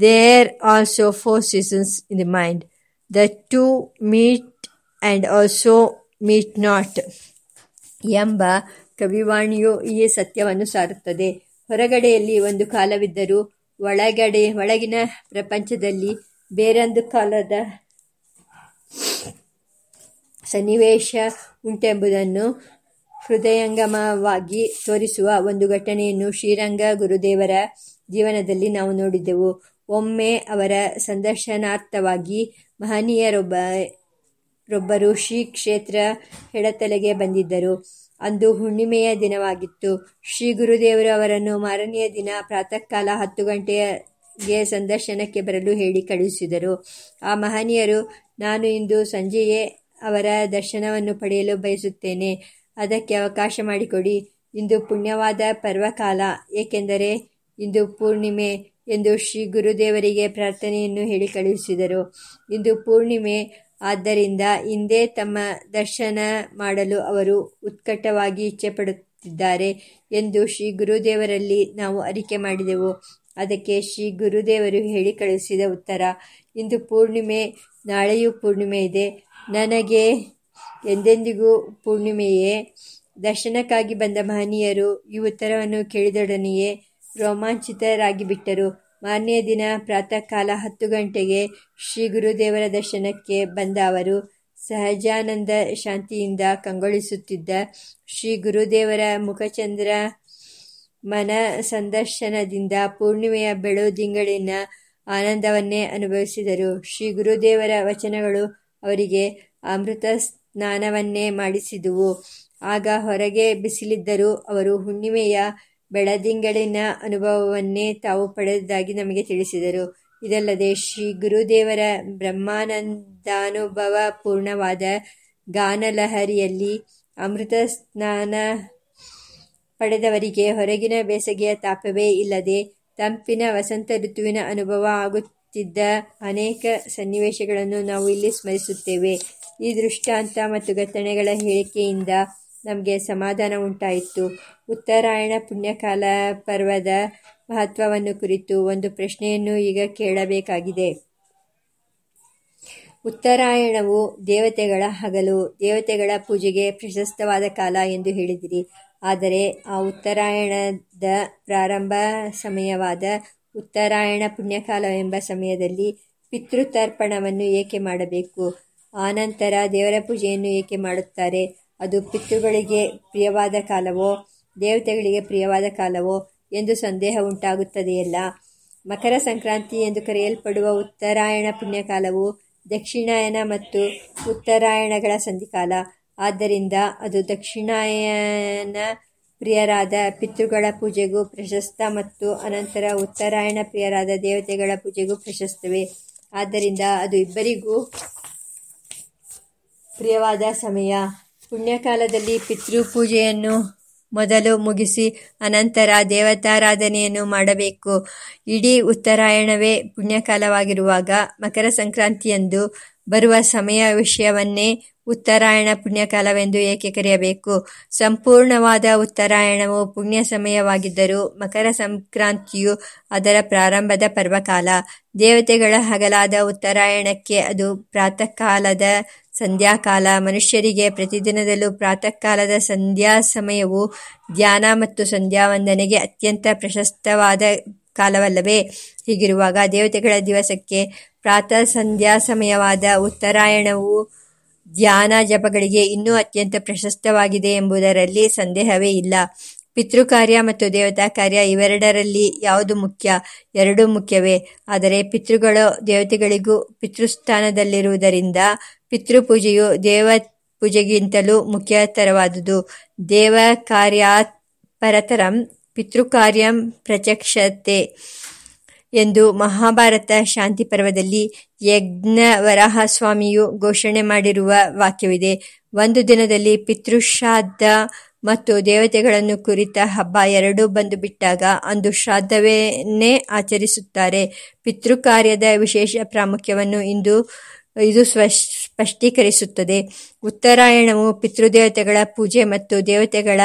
there also four seasons in the mind the two meet and also meet not ಎಂಬ ಕವಿವಾಣಿಯು ಈ ಸತ್ಯವನ್ನು ಸಾರುತ್ತದೆ. ಹೊರಗಡೆಯಲ್ಲಿ ಒಂದು ಕಾಲವಿದ್ದರೂ ಒಳಗಡೆ, ಒಳಗಿನ ಪ್ರಪಂಚದಲ್ಲಿ ಬೇರೊಂದು ಕಾಲದ ಸನ್ನಿವೇಶ ಉಂಟೆಂಬುದನ್ನು ಹೃದಯಂಗಮವಾಗಿ ತೋರಿಸುವ ಒಂದು ಘಟನೆಯನ್ನು ಶ್ರೀರಂಗ ಗುರುದೇವರ ಜೀವನದಲ್ಲಿ ನಾವು ನೋಡಿದ್ದೆವು. ಒಮ್ಮೆ ಅವರ ಸಂದರ್ಶನಾರ್ಥವಾಗಿ ಮಹನೀಯರೊಬ್ಬ ರೊಬ್ಬರು ಶ್ರೀ ಕ್ಷೇತ್ರ ಹೆಡತಲೆಗೆ ಬಂದಿದ್ದರು. ಅಂದು ಹುಣ್ಣಿಮೆಯ ದಿನವಾಗಿತ್ತು. ಶ್ರೀ ಗುರುದೇವರು ಅವರನ್ನು ಮಾರನೆಯ ದಿನ ಪ್ರಾತಃಕಾಲ ಹತ್ತು ಗಂಟೆಗೆ ಸಂದರ್ಶನಕ್ಕೆ ಬರಲು ಹೇಳಿ ಕಳುಹಿಸಿದರು. ಆ ಮಹನೀಯರು, ನಾನು ಇಂದು ಸಂಜೆಯೇ ಅವರ ದರ್ಶನವನ್ನು ಪಡೆಯಲು ಬಯಸುತ್ತೇನೆ. ಅದಕ್ಕೆ ಅವಕಾಶ ಮಾಡಿಕೊಡಿ. ಇಂದು ಪುಣ್ಯವಾದ ಪರ್ವಕಾಲ, ಏಕೆಂದರೆ ಇಂದು ಪೂರ್ಣಿಮೆ. ಎಂದು ಶ್ರೀ ಗುರುದೇವರಿಗೆ ಪ್ರಾರ್ಥನೆಯನ್ನು ಹೇಳಿ ಕಳುಹಿಸಿದರು. ಇಂದು ಪೂರ್ಣಿಮೆ. ಆದ್ದರಿಂದ ಇಂದೇ ತಮ್ಮ ದರ್ಶನ ಮಾಡಲು ಅವರು ಉತ್ಕಟವಾಗಿ ಇಚ್ಛೆಪಡುತ್ತಿದ್ದಾರೆ ಎಂದು ಶ್ರೀ ಗುರುದೇವರಲ್ಲಿ ನಾವು ಅರಿಕೆ ಮಾಡಿದೆವು. ಅದಕ್ಕೆ ಶ್ರೀ ಗುರುದೇವರು ಹೇಳಿ ಕಳುಹಿಸಿದ ಉತ್ತರ, ಇಂದು ಪೂರ್ಣಿಮೆ, ನಾಳೆಯೂ ಪೂರ್ಣಿಮೆ ಇದೆ. ನನಗೆ ಎಂದೆಂದಿಗೂ ಪೂರ್ಣಿಮೆಯೇ. ದರ್ಶನಕ್ಕಾಗಿ ಬಂದ ಮಹನೀಯರು ಈ ಉತ್ತರವನ್ನು ಕೇಳಿದೊಡನೆಯೇ ರೋಮಾಂಚಿತರಾಗಿ ಬಿಟ್ಟರು. ಮಾರನೆಯ ದಿನ ಪ್ರಾತಃ ಕಾಲ ಹತ್ತು ಗಂಟೆಗೆ ಶ್ರೀ ಗುರುದೇವರ ದರ್ಶನಕ್ಕೆ ಬಂದ ಅವರು ಸಹಜಾನಂದ ಶಾಂತಿಯಿಂದ ಕಂಗೊಳಿಸುತ್ತಿದ್ದ ಶ್ರೀ ಗುರುದೇವರ ಮುಖಚಂದ್ರ ಮನ ಸಂದರ್ಶನದಿಂದ ಪೂರ್ಣಿಮೆಯ ಬೆಳದಿಂಗಳಿನ ಆನಂದವನ್ನೇ ಅನುಭವಿಸಿದರು. ಶ್ರೀ ಗುರುದೇವರ ವಚನಗಳು ಅವರಿಗೆ ಅಮೃತ ಸ್ನಾನವನ್ನೇ ಮಾಡಿಸಿದುವು. ಆಗ ಹೊರಗೆ ಬಿಸಿಲಿದ್ದರೂ ಅವರು ಹುಣ್ಣಿಮೆಯ ಬೆಳದಿಂಗಳಿನ ಅನುಭವವನ್ನೇ ತಾವು ಪಡೆದಿದ್ದಾಗಿ ನಮಗೆ ತಿಳಿಸಿದರು. ಇದಲ್ಲದೆ, ಶ್ರೀ ಗುರುದೇವರ ಬ್ರಹ್ಮಾನಂದಾನುಭವ ಪೂರ್ಣವಾದ ಗಾನಲಹರಿಯಲ್ಲಿ ಅಮೃತ ಸ್ನಾನ ಪಡೆದವರಿಗೆ ಹೊರಗಿನ ಬೇಸಗೆಯ ತಾಪವೇ ಇಲ್ಲದೆ ತಂಪಿನ ವಸಂತ ಋತುವಿನ ಅನುಭವ ಆಗುತ್ತಿದ್ದ ಅನೇಕ ಸನ್ನಿವೇಶಗಳನ್ನು ನಾವು ಇಲ್ಲಿ ಸ್ಮರಿಸುತ್ತೇವೆ. ಈ ದೃಷ್ಟಾಂತ ಮತ್ತು ಘಟನೆಗಳ ಹೇಳಿಕೆಯಿಂದ ನಮಗೆ ಸಮಾಧಾನ ಉಂಟಾಯಿತು. ಉತ್ತರಾಯಣ ಪುಣ್ಯಕಾಲ ಪರ್ವದ ಮಹತ್ವವನ್ನು ಕುರಿತು ಒಂದು ಪ್ರಶ್ನೆಯನ್ನು ಈಗ ಕೇಳಬೇಕಾಗಿದೆ. ಉತ್ತರಾಯಣವು ದೇವತೆಗಳ ಹಗಲು, ದೇವತೆಗಳ ಪೂಜೆಗೆ ಪ್ರಶಸ್ತವಾದ ಕಾಲ ಎಂದು ಹೇಳಿದಿರಿ. ಆದರೆ ಆ ಉತ್ತರಾಯಣದ ಪ್ರಾರಂಭ ಸಮಯವಾದ ಉತ್ತರಾಯಣ ಪುಣ್ಯಕಾಲ ಎಂಬ ಸಮಯದಲ್ಲಿ ಪಿತೃತರ್ಪಣವನ್ನು ಏಕೆ ಮಾಡಬೇಕು? ಆನಂತರ ದೇವರ ಪೂಜೆಯನ್ನು ಏಕೆ ಮಾಡುತ್ತಾರೆ? ಅದು ಪಿತೃಗಳಿಗೆ ಪ್ರಿಯವಾದ ಕಾಲವೋ, ದೇವತೆಗಳಿಗೆ ಪ್ರಿಯವಾದ ಕಾಲವೋ ಎಂದು ಸಂದೇಹ ಉಂಟಾಗುತ್ತದೆಯಲ್ಲ. ಮಕರ ಸಂಕ್ರಾಂತಿ ಎಂದು ಕರೆಯಲ್ಪಡುವ ಉತ್ತರಾಯಣ ಪುಣ್ಯಕಾಲವು ದಕ್ಷಿಣಾಯನ ಮತ್ತು ಉತ್ತರಾಯಣಗಳ ಸಂಧಿಕಾಲ. ಆದ್ದರಿಂದ ಅದು ದಕ್ಷಿಣಾಯನ ಪ್ರಿಯರಾದ ಪಿತೃಗಳ ಪೂಜೆಗೂ ಪ್ರಶಸ್ತ ಮತ್ತು ಅನಂತರ ಉತ್ತರಾಯಣ ಪ್ರಿಯರಾದ ದೇವತೆಗಳ ಪೂಜೆಗೂ ಪ್ರಶಸ್ತವೇ. ಆದ್ದರಿಂದ ಅದು ಇಬ್ಬರಿಗೂ ಪ್ರಿಯವಾದ ಸಮಯ. ಪುಣ್ಯಕಾಲದಲ್ಲಿ ಪಿತೃಪೂಜೆಯನ್ನು ಮೊದಲು ಮುಗಿಸಿ ಅನಂತರ ದೇವತಾರಾಧನೆಯನ್ನು ಮಾಡಬೇಕು. ಇಡೀ ಉತ್ತರಾಯಣವೇ ಪುಣ್ಯಕಾಲವಾಗಿರುವಾಗ ಮಕರ ಸಂಕ್ರಾಂತಿಯಂದು ಬರುವ ಸಮಯ ವಿಷಯವನ್ನೇ ಉತ್ತರಾಯಣ ಪುಣ್ಯಕಾಲವೆಂದು ಏಕೆ ಕರೆಯಬೇಕು? ಸಂಪೂರ್ಣವಾದ ಉತ್ತರಾಯಣವು ಪುಣ್ಯ ಸಮಯವಾಗಿದ್ದರೂ ಮಕರ ಸಂಕ್ರಾಂತಿಯು ಅದರ ಪ್ರಾರಂಭದ ಪರ್ವಕಾಲ. ದೇವತೆಗಳ ಹಗಲಾದ ಉತ್ತರಾಯಣಕ್ಕೆ ಅದು ಪ್ರಾತಃ ಕಾಲದ ಸಂಧ್ಯಾಕಾಲ ಮನುಷ್ಯರಿಗೆ ಪ್ರತಿದಿನದಲ್ಲೂ ಪ್ರಾತಃ ಕಾಲದ ಸಂಧ್ಯಾ ಸಮಯವು ಧ್ಯಾನ ಮತ್ತು ಸಂಧ್ಯಾ ವಂದನೆಗೆ ಅತ್ಯಂತ ಪ್ರಶಸ್ತವಾದ ಕಾಲವಲ್ಲವೇ. ಹೀಗಿರುವಾಗ ದೇವತೆಗಳ ದಿವಸಕ್ಕೆ ಪ್ರಾತಃ ಸಂಧ್ಯಾ ಸಮಯವಾದ ಉತ್ತರಾಯಣವು ಧ್ಯಾನ ಜಪಗಳಿಗೆ ಇನ್ನೂ ಅತ್ಯಂತ ಪ್ರಶಸ್ತವಾಗಿದೆ ಎಂಬುದರಲ್ಲಿ ಸಂದೇಹವೇ ಇಲ್ಲ. ಪಿತೃಕಾರ್ಯ ಮತ್ತು ದೇವತಾ ಕಾರ್ಯ ಇವೆರಡರಲ್ಲಿ ಯಾವುದು ಮುಖ್ಯ? ಎರಡೂ ಮುಖ್ಯವೇ. ಆದರೆ ಪಿತೃಗಳು ದೇವತೆಗಳಿಗೂ ಪಿತೃಸ್ಥಾನದಲ್ಲಿರುವುದರಿಂದ ಪಿತೃಪೂಜೆಯು ದೇವ ಪೂಜೆಗಿಂತಲೂ ಮುಖ್ಯತರವಾದುದು. ದೇವ ಕಾರ್ಯಾತ್ ಪರತರಂ ಪಿತೃಕಾರ್ಯಂ ಪ್ರಚಕ್ಷತೆ ಎಂದು ಮಹಾಭಾರತ ಶಾಂತಿ ಪರ್ವದಲ್ಲಿ ಯಜ್ಞವರಾಹಸ್ವಾಮಿಯು ಘೋಷಣೆ ಮಾಡಿರುವ ವಾಕ್ಯವಿದೆ. ಒಂದು ದಿನದಲ್ಲಿ ಪಿತೃಶ್ರಾದ್ದ ಮತ್ತು ದೇವತೆಗಳನ್ನು ಕುರಿತ ಹಬ್ಬ ಎರಡೂ ಬಂದು ಬಿಟ್ಟಾಗ ಅಂದು ಶ್ರಾದ್ದವೇನೇ ಆಚರಿಸುತ್ತಾರೆ. ಪಿತೃಕಾರ್ಯದ ವಿಶೇಷ ಪ್ರಾಮುಖ್ಯವನ್ನು ಇಂದು ಇದು ಸ್ಪಷ್ಟೀಕರಿಸುತ್ತದೆ. ಉತ್ತರಾಯಣವು ಪಿತೃದೇವತೆಗಳ ಪೂಜೆ ಮತ್ತು ದೇವತೆಗಳ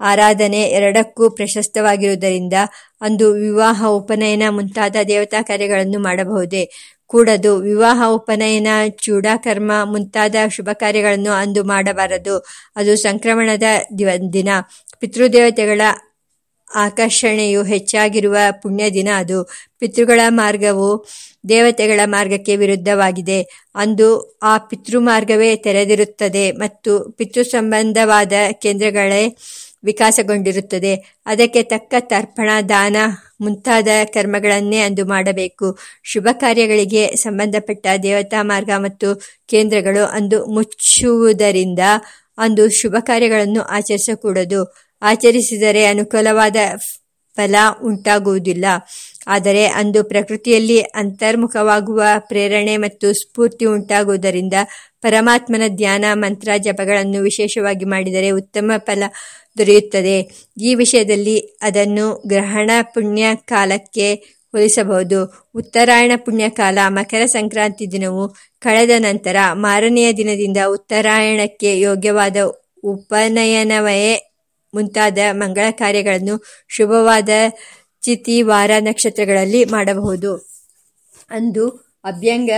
ಆರಾಧನೆ ಎರಡಕ್ಕೂ ಪ್ರಶಸ್ತವಾಗಿರುವುದರಿಂದ ಅಂದು ವಿವಾಹ, ಉಪನಯನ ಮುಂತಾದ ದೇವತಾ ಕಾರ್ಯಗಳನ್ನು ಮಾಡಬಹುದೇ? ಕೂಡದು ವಿವಾಹ, ಉಪನಯನ, ಚೂಡಾಕರ್ಮ ಮುಂತಾದ ಶುಭ ಕಾರ್ಯಗಳನ್ನು ಅಂದು ಮಾಡಬಾರದು. ಅದು ಸಂಕ್ರಮಣದ ದಿನ. ಪಿತೃದೇವತೆಗಳ ಆಕರ್ಷಣೆಯು ಹೆಚ್ಚಾಗಿರುವ ಪುಣ್ಯ ದಿನ ಅದು. ಪಿತೃಗಳ ಮಾರ್ಗವು ದೇವತೆಗಳ ಮಾರ್ಗಕ್ಕೆ ವಿರುದ್ಧವಾಗಿದೆ. ಅಂದು ಆ ಪಿತೃಮಾರ್ಗವೇ ತೆರೆದಿರುತ್ತದೆ ಮತ್ತು ಪಿತೃ ಸಂಬಂಧವಾದ ಕೇಂದ್ರಗಳೇ ವಿಕಾಸಗೊಂಡಿರುತ್ತದೆ. ಅದಕ್ಕೆ ತಕ್ಕ ತರ್ಪಣ, ದಾನ ಮುಂತಾದ ಕರ್ಮಗಳನ್ನೇ ಅಂದು ಮಾಡಬೇಕು. ಶುಭ ಕಾರ್ಯಗಳಿಗೆ ಸಂಬಂಧಪಟ್ಟ ದೇವತಾ ಮಾರ್ಗ ಮತ್ತು ಕೇಂದ್ರಗಳು ಅಂದು ಮುಚ್ಚುವುದರಿಂದ ಅಂದು ಶುಭ ಕಾರ್ಯಗಳನ್ನು ಆಚರಿಸಕೂಡದು. ಆಚರಿಸಿದರೆ ಅನುಕೂಲವಾದ ಫಲ ಉಂಟಾಗುವುದಿಲ್ಲ. ಆದರೆ ಅಂದು ಪ್ರಕೃತಿಯಲ್ಲಿ ಅಂತರ್ಮುಖವಾಗುವ ಪ್ರೇರಣೆ ಮತ್ತು ಸ್ಫೂರ್ತಿ ಉಂಟಾಗುವುದರಿಂದ ಪರಮಾತ್ಮನ ಧ್ಯಾನ, ಮಂತ್ರ, ಜಪಗಳನ್ನು ವಿಶೇಷವಾಗಿ ಮಾಡಿದರೆ ಉತ್ತಮ ಫಲ ದೊರೆಯುತ್ತದೆ. ಈ ವಿಷಯದಲ್ಲಿ ಅದನ್ನು ಗ್ರಹಣ ಪುಣ್ಯ ಕಾಲಕ್ಕೆ ಹೋಲಿಸಬಹುದು. ಉತ್ತರಾಯಣ ಪುಣ್ಯಕಾಲ ಮಕರ ಸಂಕ್ರಾಂತಿ ದಿನವು ಕಳೆದ ನಂತರ ಮಾರನೆಯ ದಿನದಿಂದ ಉತ್ತರಾಯಣಕ್ಕೆ ಯೋಗ್ಯವಾದ ಉಪನಯನವೇ ಮುಂತಾದ ಮಂಗಳ ಕಾರ್ಯಗಳನ್ನು ಶುಭವಾದ ಚಿತಿ ವಾರ ನಕ್ಷತ್ರಗಳಲ್ಲಿ ಮಾಡಬಹುದು. ಅಂದು ಅಭ್ಯಂಗ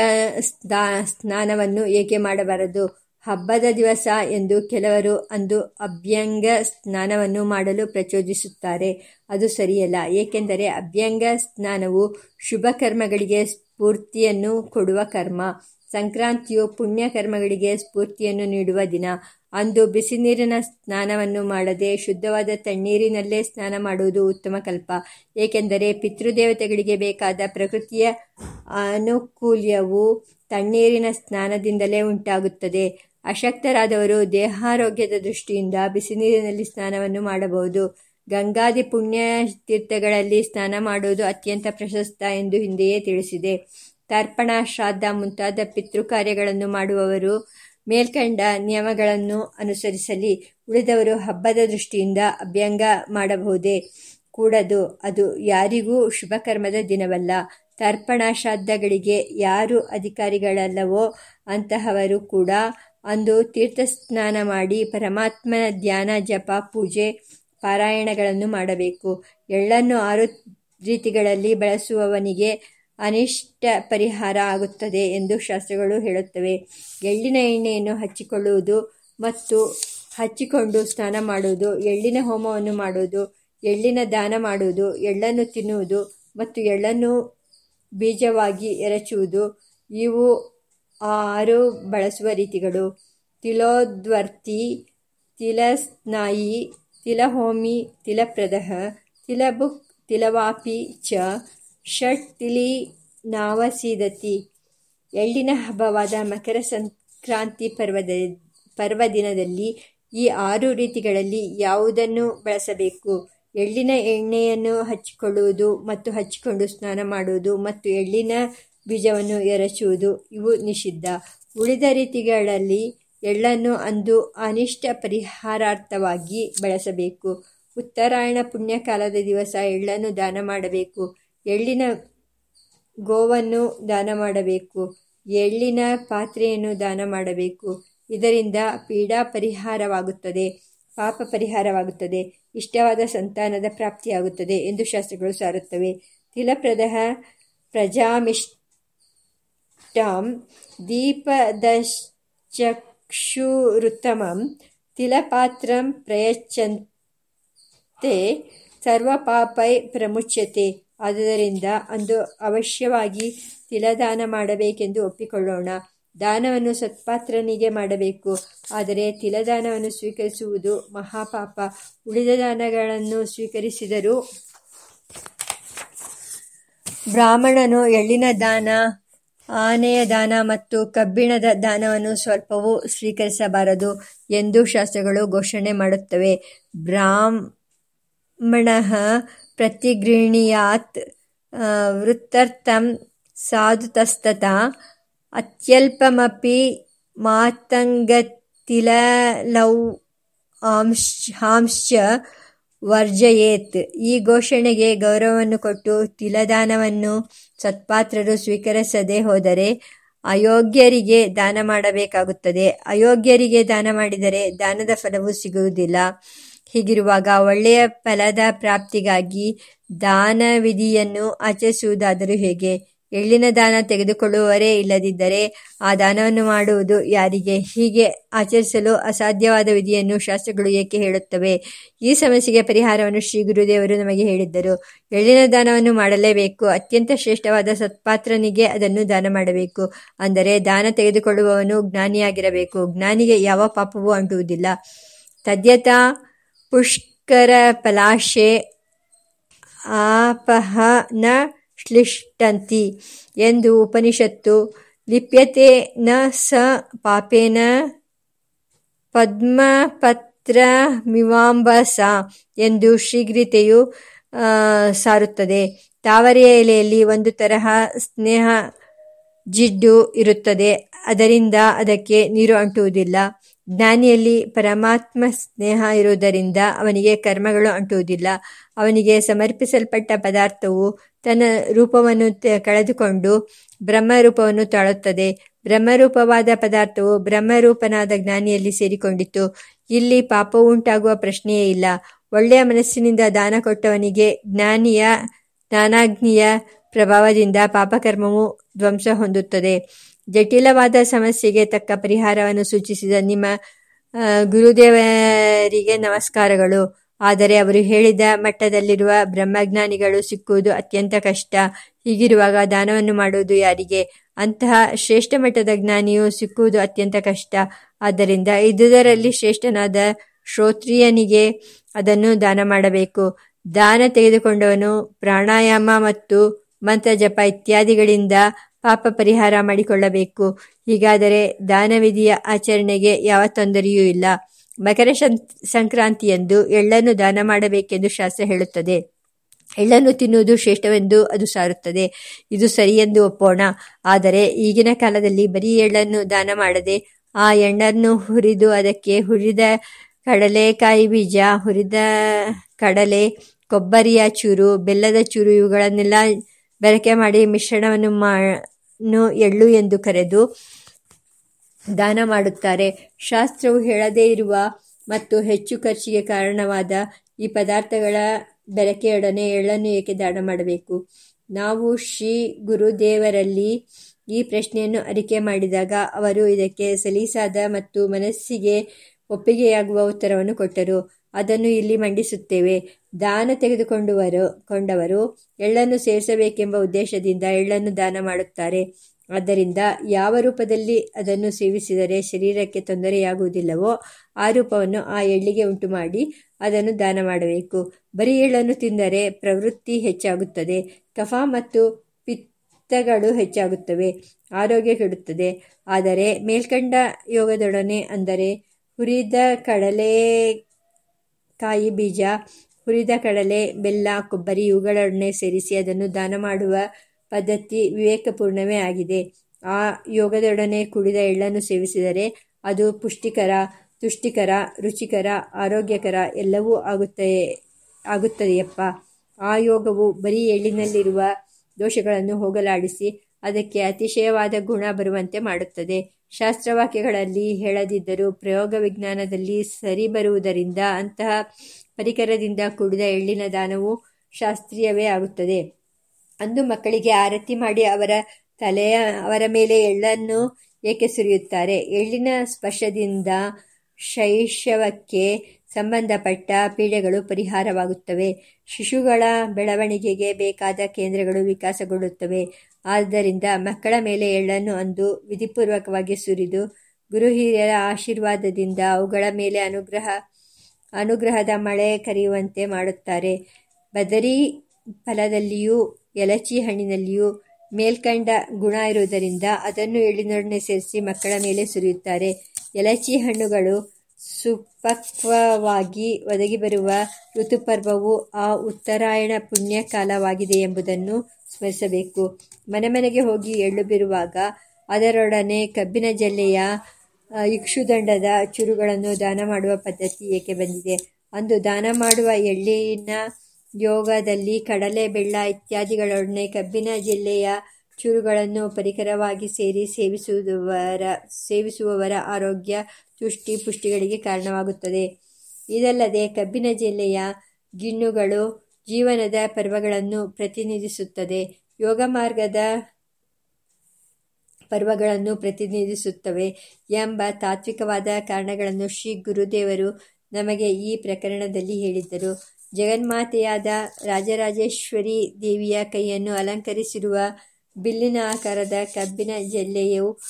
ಸ್ನಾನವನ್ನು ಏಕೆ ಮಾಡಬಾರದು? ಹಬ್ಬದ ದಿವಸ ಎಂದು ಕೆಲವರು ಅಂದು ಅಭ್ಯಂಗ ಸ್ನಾನವನ್ನು ಮಾಡಲು ಪ್ರಚೋದಿಸುತ್ತಾರೆ. ಅದು ಸರಿಯಲ್ಲ. ಏಕೆಂದರೆ ಅಭ್ಯಂಗ ಸ್ನಾನವು ಶುಭ ಕರ್ಮಗಳಿಗೆ ಸ್ಫೂರ್ತಿಯನ್ನು ಕೊಡುವ ಕರ್ಮ. ಸಂಕ್ರಾಂತಿಯು ಪುಣ್ಯಕರ್ಮಗಳಿಗೆ ಸ್ಫೂರ್ತಿಯನ್ನು ನೀಡುವ ದಿನ. ಅಂದು ಬಿಸಿ ನೀರಿನ ಸ್ನಾನವನ್ನು ಮಾಡದೆ ಶುದ್ಧವಾದ ತಣ್ಣೀರಿನಲ್ಲೇ ಸ್ನಾನ ಮಾಡುವುದು ಉತ್ತಮ ಕಲ್ಪ. ಏಕೆಂದರೆ ಪಿತೃದೇವತೆಗಳಿಗೆ ಬೇಕಾದ ಪ್ರಕೃತಿಯ ಅನುಕೂಲ್ಯವು ತಣ್ಣೀರಿನ ಸ್ನಾನದಿಂದಲೇ ಉಂಟಾಗುತ್ತದೆ. ಅಶಕ್ತರಾದವರು ದೇಹಾರೋಗ್ಯದ ದೃಷ್ಟಿಯಿಂದ ಬಿಸಿ ನೀರಿನಲ್ಲಿ ಸ್ನಾನವನ್ನು ಮಾಡಬಹುದು. ಗಂಗಾದಿ ಪುಣ್ಯ ತೀರ್ಥಗಳಲ್ಲಿ ಸ್ನಾನ ಮಾಡುವುದು ಅತ್ಯಂತ ಪ್ರಶಸ್ತ ಎಂದು ಹಿಂದೆಯೇ ತಿಳಿಸಿದೆ. ತರ್ಪಣ ಶ್ರಾದ್ದ ಮುಂತಾದ ಪಿತೃಕಾರ್ಯಗಳನ್ನು ಮಾಡುವವರು ಮೇಲ್ಕಂಡ ನಿಯಮಗಳನ್ನು ಅನುಸರಿಸಲಿ. ಉಳಿದವರು ಹಬ್ಬದ ದೃಷ್ಟಿಯಿಂದ ಅಭ್ಯಂಗ ಮಾಡಬಹುದೇ? ಕೂಡದು ಅದು ಯಾರಿಗೂ ಶುಭಕರ್ಮದ ದಿನವಲ್ಲ. ತರ್ಪಣ ಶ್ರಾದ್ದಗಳಿಗೆ ಯಾರು ಅಧಿಕಾರಿಗಳಲ್ಲವೋ ಅಂತಹವರು ಕೂಡ ಅಂದು ತೀರ್ಥಸ್ನಾನ ಮಾಡಿ ಪರಮಾತ್ಮನ ಧ್ಯಾನ, ಜಪ, ಪೂಜೆ, ಪಾರಾಯಣಗಳನ್ನು ಮಾಡಬೇಕು. ಎಳ್ಳನ್ನು ಆರು ರೀತಿಗಳಲ್ಲಿ ಬಳಸುವವನಿಗೆ ಅನಿಷ್ಟ ಪರಿಹಾರ ಆಗುತ್ತದೆ ಎಂದು ಶಾಸ್ತ್ರಗಳು ಹೇಳುತ್ತವೆ. ಎಳ್ಳಿನ ಎಣ್ಣೆಯನ್ನು ಹಚ್ಚಿಕೊಳ್ಳುವುದು ಮತ್ತು ಹಚ್ಚಿಕೊಂಡು ಸ್ನಾನ ಮಾಡುವುದು, ಎಳ್ಳಿನ ಹೋಮವನ್ನು ಮಾಡುವುದು, ಎಳ್ಳಿನ ದಾನ ಮಾಡುವುದು, ಎಳ್ಳನ್ನು ತಿನ್ನುವುದು ಮತ್ತು ಎಳ್ಳನ್ನು ಬೀಜವಾಗಿ ಎರಚುವುದು. ಇವು ಆರು ಬಳಸುವ ರೀತಿಗಳು. ತಿಲೋದ್ವರ್ತಿ, ತಿಲಸ್ನಾಯಿ, ತಿಲಹೋಮಿ, ತಿಲಪ್ರದಹ, ತಿಲಬುಕ್, ತಿಲವಾಪಿ ಚ ಷಟ್ ತಿಳಿ ನಾವಸೀದತಿ. ಎಳ್ಳಿನ ಹಬ್ಬವಾದ ಮಕರ ಸಂಕ್ರಾಂತಿ ಪರ್ವದ ಪರ್ವದಿನದಲ್ಲಿ ಈ ಆರು ರೀತಿಗಳಲ್ಲಿ ಯಾವುದನ್ನು ಬಳಸಬೇಕು? ಎಳ್ಳಿನ ಎಣ್ಣೆಯನ್ನು ಹಚ್ಚಿಕೊಳ್ಳುವುದು ಮತ್ತು ಹಚ್ಚಿಕೊಂಡು ಸ್ನಾನ ಮಾಡುವುದು ಮತ್ತು ಎಳ್ಳಿನ ಬೀಜವನ್ನು ಎರಚುವುದು, ಇವು ನಿಷಿದ್ಧ. ಉಳಿದ ರೀತಿಗಳಲ್ಲಿ ಎಳ್ಳನ್ನು ಅಂದು ಅನಿಷ್ಟ ಪರಿಹಾರಾರ್ಥವಾಗಿ ಬಳಸಬೇಕು. ಉತ್ತರಾಯಣ ಪುಣ್ಯಕಾಲದ ದಿವಸ ಎಳ್ಳನ್ನು ದಾನ ಮಾಡಬೇಕು. ಎಳ್ಳಿನ ಗೋವನ್ನು ದಾನ ಮಾಡಬೇಕು. ಎಳ್ಳಿನ ಪಾತ್ರೆಯನ್ನು ದಾನ ಮಾಡಬೇಕು. ಇದರಿಂದ ಪೀಡಾ ಪರಿಹಾರವಾಗುತ್ತದೆ. ಪಾಪ ಪರಿಹಾರವಾಗುತ್ತದೆ. ಇಷ್ಟವಾದ ಸಂತಾನದ ಪ್ರಾಪ್ತಿಯಾಗುತ್ತದೆ ಎಂದು ಶಾಸ್ತ್ರಗಳು ಸಾರುತ್ತವೆ. ತಿಲಪ್ರದಹ ಪ್ರಜಾಮಿಷ್ಟಂ ದೀಪದಶ್ಚಕ್ಷುರುತ್ತಮಂ ತಿಲಪಾತ್ರಂ ಪ್ರಯಚ್ಛಂತೆ ಸರ್ವಪಾಪೈ ಪ್ರಮುಚ್ಯತೆ. ಆದುದರಿಂದ ಅಂದು ಅವಶ್ಯವಾಗಿ ತಿಲದಾನ ಮಾಡಬೇಕೆಂದು ಒಪ್ಪಿಕೊಳ್ಳೋಣ. ದಾನವನ್ನು ಸತ್ಪಾತ್ರನಿಗೆ ಮಾಡಬೇಕು. ಆದರೆ ತಿಲದಾನವನ್ನು ಸ್ವೀಕರಿಸುವುದು ಮಹಾಪಾಪ. ಉಳಿದ ದಾನಗಳನ್ನು ಸ್ವೀಕರಿಸಿದರೂ ಬ್ರಾಹ್ಮಣನು ಎಳ್ಳಿನ ದಾನ, ಆನೆಯ ದಾನ ಮತ್ತು ಕಬ್ಬಿಣದ ದಾನವನ್ನು ಸ್ವಲ್ಪವೂ ಸ್ವೀಕರಿಸಬಾರದು ಎಂದು ಶಾಸ್ತ್ರಗಳು ಘೋಷಣೆ ಮಾಡುತ್ತವೆ. ಬ್ರಾಹ್ಮಣ ಪ್ರತಿಗೃಹೀಯಾತ್ ವೃತ್ತರ್ಥಂ ಅತ್ಯಲ್ಪಮಿ ಅತ್ಯಲ್ಪಮಪಿ ಹಾಂಶ್ಚ ವರ್ಜಯೇತ್. ಈ ಘೋಷಣೆಗೆ ಗೌರವವನ್ನು ಕೊಟ್ಟು ತಿಲದಾನವನ್ನು ಸತ್ಪಾತ್ರರು ಸ್ವೀಕರಿಸದೆ ಹೋದರೆ ಅಯೋಗ್ಯರಿಗೆ ದಾನ ಮಾಡಬೇಕಾಗುತ್ತದೆ. ಅಯೋಗ್ಯರಿಗೆ ದಾನ ಮಾಡಿದರೆ ದಾನದ ಫಲವು ಸಿಗುವುದಿಲ್ಲ. ಹೀಗಿರುವಾಗ ಒಳ್ಳೆಯ ಫಲದ ಪ್ರಾಪ್ತಿಗಾಗಿ ದಾನ ವಿಧಿಯನ್ನು ಆಚರಿಸುವುದಾದರೂ ಹೇಗೆ? ಎಳ್ಳಿನ ದಾನ ತೆಗೆದುಕೊಳ್ಳುವವರೇ ಇಲ್ಲದಿದ್ದರೆ ಆ ದಾನವನ್ನು ಮಾಡುವುದು ಯಾರಿಗೆ? ಹೀಗೆ ಆಚರಿಸಲು ಅಸಾಧ್ಯವಾದ ವಿಧಿಯನ್ನು ಶಾಸ್ತ್ರಗಳು ಏಕೆ ಹೇಳುತ್ತವೆ? ಈ ಸಮಸ್ಯೆಗೆ ಪರಿಹಾರವನ್ನು ಶ್ರೀ ಗುರುದೇವರು ನಮಗೆ ಹೇಳಿದ್ದರು. ಎಳ್ಳಿನ ದಾನವನ್ನು ಮಾಡಲೇಬೇಕು. ಅತ್ಯಂತ ಶ್ರೇಷ್ಠವಾದ ಸತ್ಪಾತ್ರನಿಗೆ ಅದನ್ನು ದಾನ ಮಾಡಬೇಕು. ಅಂದರೆ ದಾನ ತೆಗೆದುಕೊಳ್ಳುವವನು ಜ್ಞಾನಿಯಾಗಿರಬೇಕು. ಜ್ಞಾನಿಗೆ ಯಾವ ಪಾಪವೂ ಅಂಟುವುದಿಲ್ಲ. ತದ್ಯತಾ ಪುಷ್ಕರ ಪಲಾಶೆ ಆಪಹ ನ ಶ್ಲಿಷ್ಟಂತಿ ಎಂದು ಉಪನಿಷತ್ತು ಲಿಪ್ಯತೆ ನ ಸ ಪಾಪೇನ ಪದ್ಮಪತ್ರಮಿವಾಂಬಸ ಎಂದು ಶೀಘ್ರತೆಯು ಸಾರುತ್ತದೆ. ತಾವರೆಯ ಎಲೆಯಲ್ಲಿ ಒಂದು ತರಹ ಸ್ನೇಹ ಜಿಡ್ಡು ಇರುತ್ತದೆ. ಅದರಿಂದ ಅದಕ್ಕೆ ನೀರು ಅಂಟುವುದಿಲ್ಲ. ಜ್ಞಾನಿಯಲ್ಲಿ ಪರಮಾತ್ಮ ಸ್ನೇಹ ಇರುವುದರಿಂದ ಅವನಿಗೆ ಕರ್ಮಗಳು ಅಂಟುವುದಿಲ್ಲ. ಅವನಿಗೆ ಸಮರ್ಪಿಸಲ್ಪಟ್ಟ ಪದಾರ್ಥವು ತನ್ನ ರೂಪವನ್ನು ಕಳೆದುಕೊಂಡು ಬ್ರಹ್ಮರೂಪವನ್ನು ತಾಳುತ್ತದೆ. ಬ್ರಹ್ಮರೂಪವಾದ ಪದಾರ್ಥವು ಬ್ರಹ್ಮರೂಪನಾದ ಜ್ಞಾನಿಯಲ್ಲಿ ಸೇರಿಕೊಂಡಿತು ಇಲ್ಲಿ ಪಾಪವು ಉಂಟಾಗುವ ಪ್ರಶ್ನೆಯೇ ಇಲ್ಲ. ಒಳ್ಳೆಯ ಮನಸ್ಸಿನಿಂದ ದಾನ ಕೊಟ್ಟವನಿಗೆ ಜ್ಞಾನಿಯ, ಜ್ಞಾನಾಗ್ನಿಯ ಪ್ರಭಾವದಿಂದ ಪಾಪಕರ್ಮವು ಧ್ವಂಸ ಹೊಂದುತ್ತದೆ. ಜಟಿಲವಾದ ಸಮಸ್ಯೆಗೆ ತಕ್ಕ ಪರಿಹಾರವನ್ನು ಸೂಚಿಸಿದ ನಿಮ್ಮ ಗುರುದೇವರಿಗೆ ನಮಸ್ಕಾರಗಳು. ಆದರೆ ಅವರು ಹೇಳಿದ ಮಟ್ಟದಲ್ಲಿರುವ ಬ್ರಹ್ಮಜ್ಞಾನಿಗಳು ಸಿಕ್ಕುವುದು ಅತ್ಯಂತ ಕಷ್ಟ. ಹೀಗಿರುವಾಗ ದಾನವನ್ನು ಮಾಡುವುದು ಯಾರಿಗೆ? ಅಂತಹ ಶ್ರೇಷ್ಠ ಮಟ್ಟದ ಜ್ಞಾನಿಯು ಸಿಕ್ಕುವುದು ಅತ್ಯಂತ ಕಷ್ಟ. ಆದ್ದರಿಂದ ಇದುದರಲ್ಲಿ ಶ್ರೇಷ್ಠನಾದ ಶ್ರೋತ್ರಿಯನಿಗೆ ಅದನ್ನು ದಾನ ಮಾಡಬೇಕು. ದಾನ ತೆಗೆದುಕೊಂಡವನು ಪ್ರಾಣಾಯಾಮ ಮತ್ತು ಮಂತ್ರ ಜಪ ಇತ್ಯಾದಿಗಳಿಂದ ಪಾಪ ಪರಿಹಾರ ಮಾಡಿಕೊಳ್ಳಬೇಕು. ಹೀಗಾದರೆ ದಾನವಿಧಿಯ ಆಚರಣೆಗೆ ಯಾವ ತೊಂದರೆಯೂ ಇಲ್ಲ. ಮಕರ ಸಂಕ್ರಾಂತಿಯಂದು ಎಳ್ಳನ್ನು ದಾನ ಮಾಡಬೇಕೆಂದು ಶಾಸ್ತ್ರ ಹೇಳುತ್ತದೆ. ಎಳ್ಳನ್ನು ತಿನ್ನುವುದು ಶ್ರೇಷ್ಠವೆಂದು ಅದು ಸಾರುತ್ತದೆ. ಇದು ಸರಿಯೆಂದು ಒಪ್ಪೋಣ. ಆದರೆ ಈಗಿನ ಕಾಲದಲ್ಲಿ ಬರೀ ಎಳ್ಳನ್ನು ದಾನ ಮಾಡದೆ ಆ ಎಣ್ಣನ್ನು ಹುರಿದು ಅದಕ್ಕೆ ಹುರಿದ ಕಡಲೆಕಾಯಿ ಬೀಜ, ಹುರಿದ ಕಡಲೆ, ಕೊಬ್ಬರಿಯ ಚೂರು, ಬೆಲ್ಲದ ಚೂರು ಇವುಗಳನ್ನೆಲ್ಲ ಬೆರಕೆ ಮಾಡಿ ಮಿಶ್ರಣವನ್ನು ಎಳ್ಳು ಎಂದು ಕರೆದು ದಾನ ಮಾಡುತ್ತಾರೆ. ಶಾಸ್ತ್ರವು ಹೇಳದೇ ಇರುವ ಮತ್ತು ಹೆಚ್ಚು ಖರ್ಚಿಗೆ ಕಾರಣವಾದ ಈ ಪದಾರ್ಥಗಳ ಬೆರಕೆಯೊಡನೆ ಎಳ್ಳನ್ನು ಏಕೆ ದಾನ ಮಾಡಬೇಕು? ನಾವು ಶ್ರೀ ಗುರುದೇವರಲ್ಲಿ ಈ ಪ್ರಶ್ನೆಯನ್ನು ಅರಿಕೆ ಮಾಡಿದಾಗ ಅವರು ಇದಕ್ಕೆ ಸಲೀಸಾದ ಮತ್ತು ಮನಸ್ಸಿಗೆ ಒಪ್ಪಿಗೆಯಾಗುವ ಉತ್ತರವನ್ನು ಕೊಟ್ಟರು. ಅದನ್ನು ಇಲ್ಲಿ ಮಂಡಿಸುತ್ತೇವೆ. ದಾನ ತೆಗೆದುಕೊಂಡವರು, ಕೊಂಡವರು ಎಳ್ಳನ್ನು ಸೇರಿಸಬೇಕೆಂಬ ಉದ್ದೇಶದಿಂದ ಎಳ್ಳನ್ನು ದಾನ ಮಾಡುತ್ತಾರೆ. ಆದ್ದರಿಂದ ಯಾವ ರೂಪದಲ್ಲಿ ಅದನ್ನು ಸೇವಿಸಿದರೆ ಶರೀರಕ್ಕೆ ತೊಂದರೆಯಾಗುವುದಿಲ್ಲವೋ ಆ ರೂಪವನ್ನು ಆ ಎಳ್ಳಿಗೆ ಉಂಟು ಮಾಡಿ ಅದನ್ನು ದಾನ ಮಾಡಬೇಕು. ಬರೀ ಎಳ್ಳನ್ನು ತಿಂದರೆ ಪ್ರವೃತ್ತಿ ಹೆಚ್ಚಾಗುತ್ತದೆ. ಕಫ ಮತ್ತು ಪಿತ್ತಗಳು ಹೆಚ್ಚಾಗುತ್ತವೆ. ಆರೋಗ್ಯ ಕೆಡುತ್ತದೆ. ಆದರೆ ಮೇಲ್ಕಂಡ ಯೋಗದೊಡನೆ ಅಂದರೆ ಹುರಿದ ಕಡಲೆಕಾಯಿ ಬೀಜ, ಹುರಿದ ಕಡಲೆ, ಬೆಲ್ಲ, ಕೊಬ್ಬರಿ ಇವುಗಳೊಡನೆ ಸೇರಿಸಿ ಅದನ್ನು ದಾನ ಮಾಡುವ ಪದ್ಧತಿ ವಿವೇಕಪೂರ್ಣವೇ ಆಗಿದೆ. ಆ ಯೋಗದೊಡನೆ ಕುಡಿದ ಎಳ್ಳನ್ನು ಸೇವಿಸಿದರೆ ಅದು ಪುಷ್ಟಿಕರ, ತುಷ್ಟಿಕರ, ರುಚಿಕರ, ಆರೋಗ್ಯಕರ ಎಲ್ಲವೂ ಆಗುತ್ತೆ, ಆಗುತ್ತದೆಯಪ್ಪ. ಆ ಯೋಗವು ಬರೀ ಎಳ್ಳಿನಲ್ಲಿರುವ ದೋಷಗಳನ್ನು ಹೋಗಲಾಡಿಸಿ ಅದಕ್ಕೆ ಅತಿಶಯವಾದ ಗುಣ ಬರುವಂತೆ ಮಾಡುತ್ತದೆ. ಶಾಸ್ತ್ರವಾಕ್ಯಗಳಲ್ಲಿ ಹೇಳದಿದ್ದರೂ ಪ್ರಯೋಗ ವಿಜ್ಞಾನದಲ್ಲಿ ಸರಿ ಬರುವುದರಿಂದ ಅಂತಹ ಪರಿಕರದಿಂದ ಕೂಡಿದ ಎಳ್ಳಿನ ದಾನವು ಶಾಸ್ತ್ರೀಯವೇ ಆಗುತ್ತದೆ. ಅಂದು ಮಕ್ಕಳಿಗೆ ಆರತಿ ಮಾಡಿ ಅವರ ತಲೆಯ, ಅವರ ಮೇಲೆ ಎಳ್ಳನ್ನು ಏಕೆ ಸುರಿಯುತ್ತಾರೆ? ಎಳ್ಳಿನ ಸ್ಪರ್ಶದಿಂದ ಶೈಶವಕ್ಕೆ ಸಂಬಂಧಪಟ್ಟ ಪೀಡೆಗಳು ಪರಿಹಾರವಾಗುತ್ತವೆ. ಶಿಶುಗಳ ಬೆಳವಣಿಗೆಗೆ ಬೇಕಾದ ಕೇಂದ್ರಗಳು ವಿಕಾಸಗೊಳ್ಳುತ್ತವೆ. ಆದ್ದರಿಂದ ಮಕ್ಕಳ ಮೇಲೆ ಎಳ್ಳನ್ನು ಅಂದು ವಿಧಿಪೂರ್ವಕವಾಗಿ ಸುರಿದು ಗುರು ಹಿರಿಯರ ಆಶೀರ್ವಾದದಿಂದ ಅವುಗಳ ಮೇಲೆ ಅನುಗ್ರಹ, ಅನುಗ್ರಹದ ಮಳೆ ಕರೆಯುವಂತೆ ಮಾಡುತ್ತಾರೆ. ಬದರಿ ಫಲದಲ್ಲಿಯೂ ಎಲಚಿ ಹಣ್ಣಿನಲ್ಲಿಯೂ ಮೇಲ್ಕಂಡ ಗುಣ ಇರುವುದರಿಂದ ಅದನ್ನು ಎಳ್ಳಿನೊಡನೆ ಸೇರಿಸಿ ಮಕ್ಕಳ ಮೇಲೆ ಸುರಿಯುತ್ತಾರೆ. ಎಲಚಿ ಹಣ್ಣುಗಳು ಸುಪಕ್ವವಾಗಿ ಒದಗಿ ಬರುವ ಋತುಪರ್ವವು ಆ ಉತ್ತರಾಯಣ ಪುಣ್ಯಕಾಲವಾಗಿದೆ ಎಂಬುದನ್ನು ಸ್ಮರಿಸಬೇಕು. ಮನೆ ಮನೆಗೆ ಹೋಗಿ ಎಳ್ಳು ಬಿರುವಾಗ ಅದರೊಡನೆ ಕಬ್ಬಿನ ಜಲ್ಲೆಯ ಇಕ್ಷುದಂಡದ ಚುರುಗಳನ್ನು ದಾನ ಮಾಡುವ ಪದ್ಧತಿ ಏಕೆ ಬಂದಿದೆ? ಅಂದು ದಾನ ಮಾಡುವ ಎಳ್ಳಿನ ಯೋಗದಲ್ಲಿ ಕಡಲೆ, ಬೆಳ್ಳ ಇತ್ಯಾದಿಗಳೊಡನೆ ಕಬ್ಬಿನ ಜಿಲ್ಲೆಯ ಚೂರುಗಳನ್ನು ಪರಿಕರವಾಗಿ ಸೇರಿ ಸೇವಿಸುವವರ ಸೇವಿಸುವವರ ಆರೋಗ್ಯ, ತುಷ್ಟಿ, ಪುಷ್ಟಿಗಳಿಗೆ ಕಾರಣವಾಗುತ್ತದೆ. ಇದಲ್ಲದೆ ಕಬ್ಬಿನ ಜಿಲ್ಲೆಯ ಗಿಣ್ಣುಗಳು ಜೀವನದ ಪರ್ವಗಳನ್ನು ಪ್ರತಿನಿಧಿಸುತ್ತದೆ. ಯೋಗ ಮಾರ್ಗದ ಪರ್ವಗಳನ್ನು ಪ್ರತಿನಿಧಿಸುತ್ತವೆ ಎಂಬ ತಾತ್ವಿಕವಾದ ಕಾರಣಗಳನ್ನು ಶ್ರೀ ಗುರುದೇವರು ನಮಗೆ ಈ ಪ್ರಕರಣದಲ್ಲಿ ಹೇಳಿದ್ದರು. ಜಗನ್ಮಾತೆಯಾದ ರಾಜರಾಜೇಶ್ವರಿ ದೇವಿಯ ಕೈಯನ್ನು ಅಲಂಕರಿಸಿರುವ ಬಿಲ್ಲಿನ ಆಕಾರದ ಕಬ್ಬಿನ ಜಲ್ಲೆಯು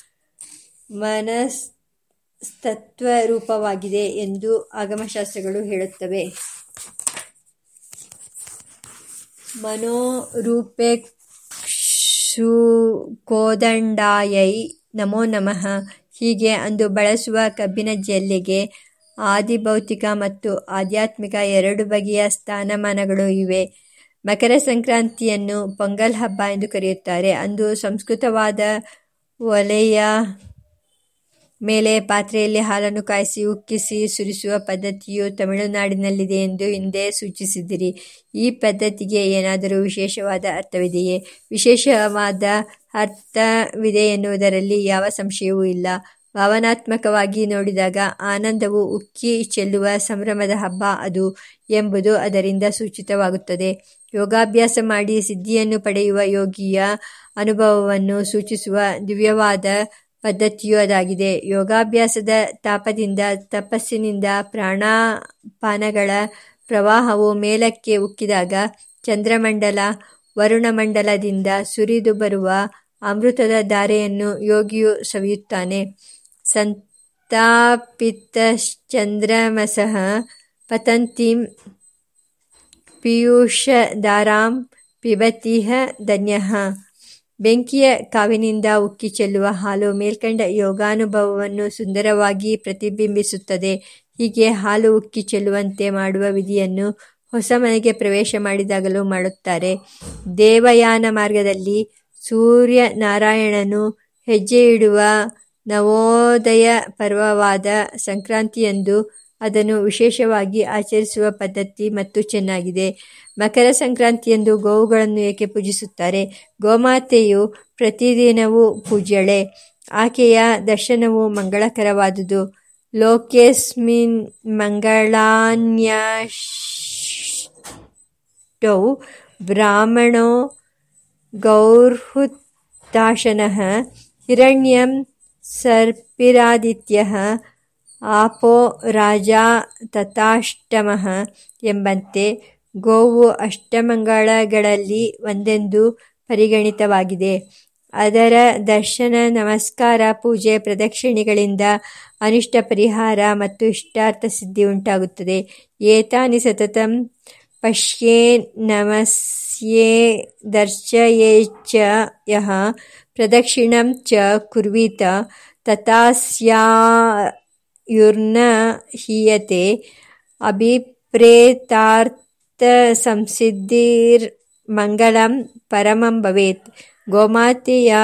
ರೂಪವಾಗಿದೆ ಎಂದು ಆಗಮಶಾಸ್ತ್ರಗಳು ಹೇಳುತ್ತವೆ. ಕೋದಂಡಾಯೈ ನಮೋ ನಮಃ ಹೀಗೆ ಅಂದು ಬಳಸುವ ಕಬ್ಬಿನ ಜಲ್ಲೆಗೆ ಆದಿಭೌತಿಕ ಮತ್ತು ಆಧ್ಯಾತ್ಮಿಕ ಎರಡು ಬಗೆಯ ಸ್ಥಾನಮಾನಗಳು ಇವೆ ಮಕರ ಸಂಕ್ರಾಂತಿಯನ್ನು ಪೊಂಗಲ್ ಹಬ್ಬ ಎಂದು ಕರೆಯುತ್ತಾರೆ. ಅಂದು ಸಂಸ್ಕೃತವಾದ ಒಲೆಯ ಮೇಲೆ ಪಾತ್ರೆಯಲ್ಲಿ ಹಾಲನ್ನು ಕಾಯಿಸಿ, ಉಕ್ಕಿಸಿ, ಸುರಿಸುವ ಪದ್ಧತಿಯು ತಮಿಳುನಾಡಿನಲ್ಲಿದೆ ಎಂದು ಹಿಂದೆ ಸೂಚಿಸಿದಿರಿ. ಈ ಪದ್ಧತಿಗೆ ಏನಾದರೂ ವಿಶೇಷವಾದ ಅರ್ಥವಿದೆಯೇ? ವಿಶೇಷವಾದ ಅರ್ಥವಿದೆ ಎನ್ನುವುದರಲ್ಲಿ ಯಾವ ಸಂಶಯವೂ ಇಲ್ಲ. ಭಾವನಾತ್ಮಕವಾಗಿ ನೋಡಿದಾಗ ಆನಂದವು ಉಕ್ಕಿ ಚೆಲ್ಲುವ ಸಂಭ್ರಮದ ಹಬ್ಬ ಅದು ಎಂಬುದು ಅದರಿಂದ ಸೂಚಿತವಾಗುತ್ತದೆ. ಯೋಗಾಭ್ಯಾಸ ಮಾಡಿ ಸಿದ್ಧಿಯನ್ನು ಪಡೆಯುವ ಯೋಗಿಯ ಅನುಭವವನ್ನು ಸೂಚಿಸುವ ದಿವ್ಯವಾದ ಪದ್ಧತಿಯೂ ಅದಾಗಿದೆ. ಯೋಗಾಭ್ಯಾಸದ ತಾಪದಿಂದ, ತಪಸ್ಸಿನಿಂದ ಪ್ರಾಣಾಪಾನಗಳ ಪ್ರವಾಹವು ಮೇಲಕ್ಕೆ ಉಕ್ಕಿದಾಗ ಚಂದ್ರಮಂಡಲ, ವರುಣಮಂಡಲದಿಂದ ಸುರಿದು ಬರುವ ಅಮೃತದ ಧಾರೆಯನ್ನು ಯೋಗಿಯು ಸವಿಯುತ್ತಾನೆ. ಸಂತಾಪಿತಶ್ಚಂದ್ರಮಸಃ ಪತಂತೀಂ ಪಿಯೂಷಧಾರಾಂ ಪಿಬತಿಹ ಧನ್ಯಃ. ಬೆಂಕಿಯ ಕಾವಿನಿಂದ ಉಕ್ಕಿ ಚೆಲ್ಲುವ ಹಾಲು ಮೇಲ್ಕಂಡ ಯೋಗಾನುಭವವನ್ನು ಸುಂದರವಾಗಿ ಪ್ರತಿಬಿಂಬಿಸುತ್ತದೆ. ಹೀಗೆ ಹಾಲು ಉಕ್ಕಿ ಚೆಲ್ಲುವಂತೆ ಮಾಡುವ ವಿಧಿಯನ್ನು ಹೊಸ ಮನೆಗೆ ಪ್ರವೇಶ ಮಾಡಿದಾಗಲೂ ಮಾಡುತ್ತಾರೆ. ದೇವಯಾನ ಮಾರ್ಗದಲ್ಲಿ ಸೂರ್ಯನಾರಾಯಣನು ಹೆಜ್ಜೆಯಿಡುವ ನವೋದಯ ಪರ್ವವಾದ ಸಂಕ್ರಾಂತಿಯಂದು ಅದನ್ನು ವಿಶೇಷವಾಗಿ ಆಚರಿಸುವ ಪದ್ಧತಿ ಮತ್ತು ಚೆನ್ನಾಗಿದೆ. ಮಕರ ಸಂಕ್ರಾಂತಿಯಂದು ಗೋವುಗಳನ್ನು ಏಕೆ ಪೂಜಿಸುತ್ತಾರೆ? ಗೋಮಾತೆಯು ಪ್ರತಿದಿನವೂ ಪೂಜ್ಯಳೆ ಆಕೆಯ ದರ್ಶನವು ಮಂಗಳಕರವಾದುದು. ಲೋಕೇಸ್ಮಿನ್ ಮಂಗಳಾನ್ಯಷ್ಟೌ ಬ್ರಾಹ್ಮಣೋ ಗೌರ್ಹುತಾಶನ ಹಿರಣ್ಯಂ ಸರ್ಪಿರಾದಿತ್ಯಃ ಆಪೋ ರಾಜಾ ತಥಾಷ್ಟಮಃ ಎಂಬಂತೆ ಗೋವು ಅಷ್ಟಮಂಗಳಗಳಲ್ಲಿ ಒಂದೆಂದು ಪರಿಗಣಿತವಾಗಿದೆ. ಅದರ ದರ್ಶನ, ನಮಸ್ಕಾರ, ಪೂಜೆ, ಪ್ರದಕ್ಷಿಣೆಗಳಿಂದ ಅನಿಷ್ಟ ಪರಿಹಾರ ಮತ್ತು ಇಷ್ಟಾರ್ಥ ಸಿದ್ಧಿ ಉಂಟಾಗುತ್ತದೆ. ಏತಾನಿ ಸತತಂ ಪಶ್ಯೇ ನಮಸ್ಯೇ ದರ್ಶಯೇ ಚ ಯಹ ಪ್ರದಕ್ಷಿಣಂ ಚ ಕುರ್ವೀತ ತಥಾಸ್ಯಾಯುರ್ನ ಹೀಯತೆ ಅಭಿಪ್ರೇತಾರ್ಥಸಂಸಿದ್ಧಿರ್ಮಂಗಲಂ ಪರಮಂ ಭವೇತ್. ಗೋಮಾತೆಯ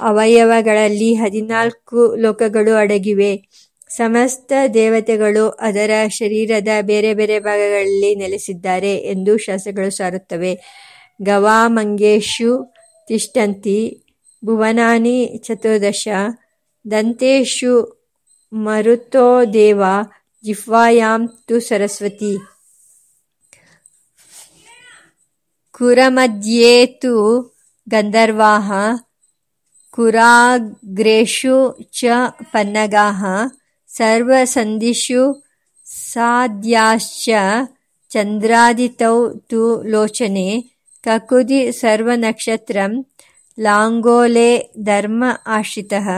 ಅವಯವಗಳಲ್ಲಿ ಹದಿನಾಲ್ಕು ಲೋಕಗಳು ಅಡಗಿವೆ. ಸಮಸ್ತ ದೇವತೆಗಳು ಅದರ ಶರೀರದ ಬೇರೆ ಬೇರೆ ಭಾಗಗಳಲ್ಲಿ ನೆಲೆಸಿದ್ದಾರೆ ಎಂದು ಶಾಸ್ತ್ರಗಳು ಸಾರುತ್ತವೆ. ಗವಾಮಂಗೇಶು ತಿಷ್ಟಂತಿ, ಭುವನಾನಿ, ಚತುರ್ದಶ. ದಂತೇಷು ಮರುತೋ ದೇವ ಜಿಹ್ವಾಯಾಂ ತು ಸರಸ್ವತಿ. ಕುರಮಧ್ಯೆ ತು ಗಂಧರ್ವಾಃ ಕುರಾಗ್ರೇಷು ಚ ಪನ್ನಗಾಃ ಸರ್ವಸಂಧಿಷು ಸಾಧ್ಯಾಶ್ಚ ಚಂದ್ರಾದಿತೌ ತು ಲೋಚನೆ, ಕಕುದಿ ಸರ್ವನಕ್ಷತ್ರಂ, ಲಾಂಗೋಲೆ ಧರ್ಮ ಆಶ್ರಿತಃ,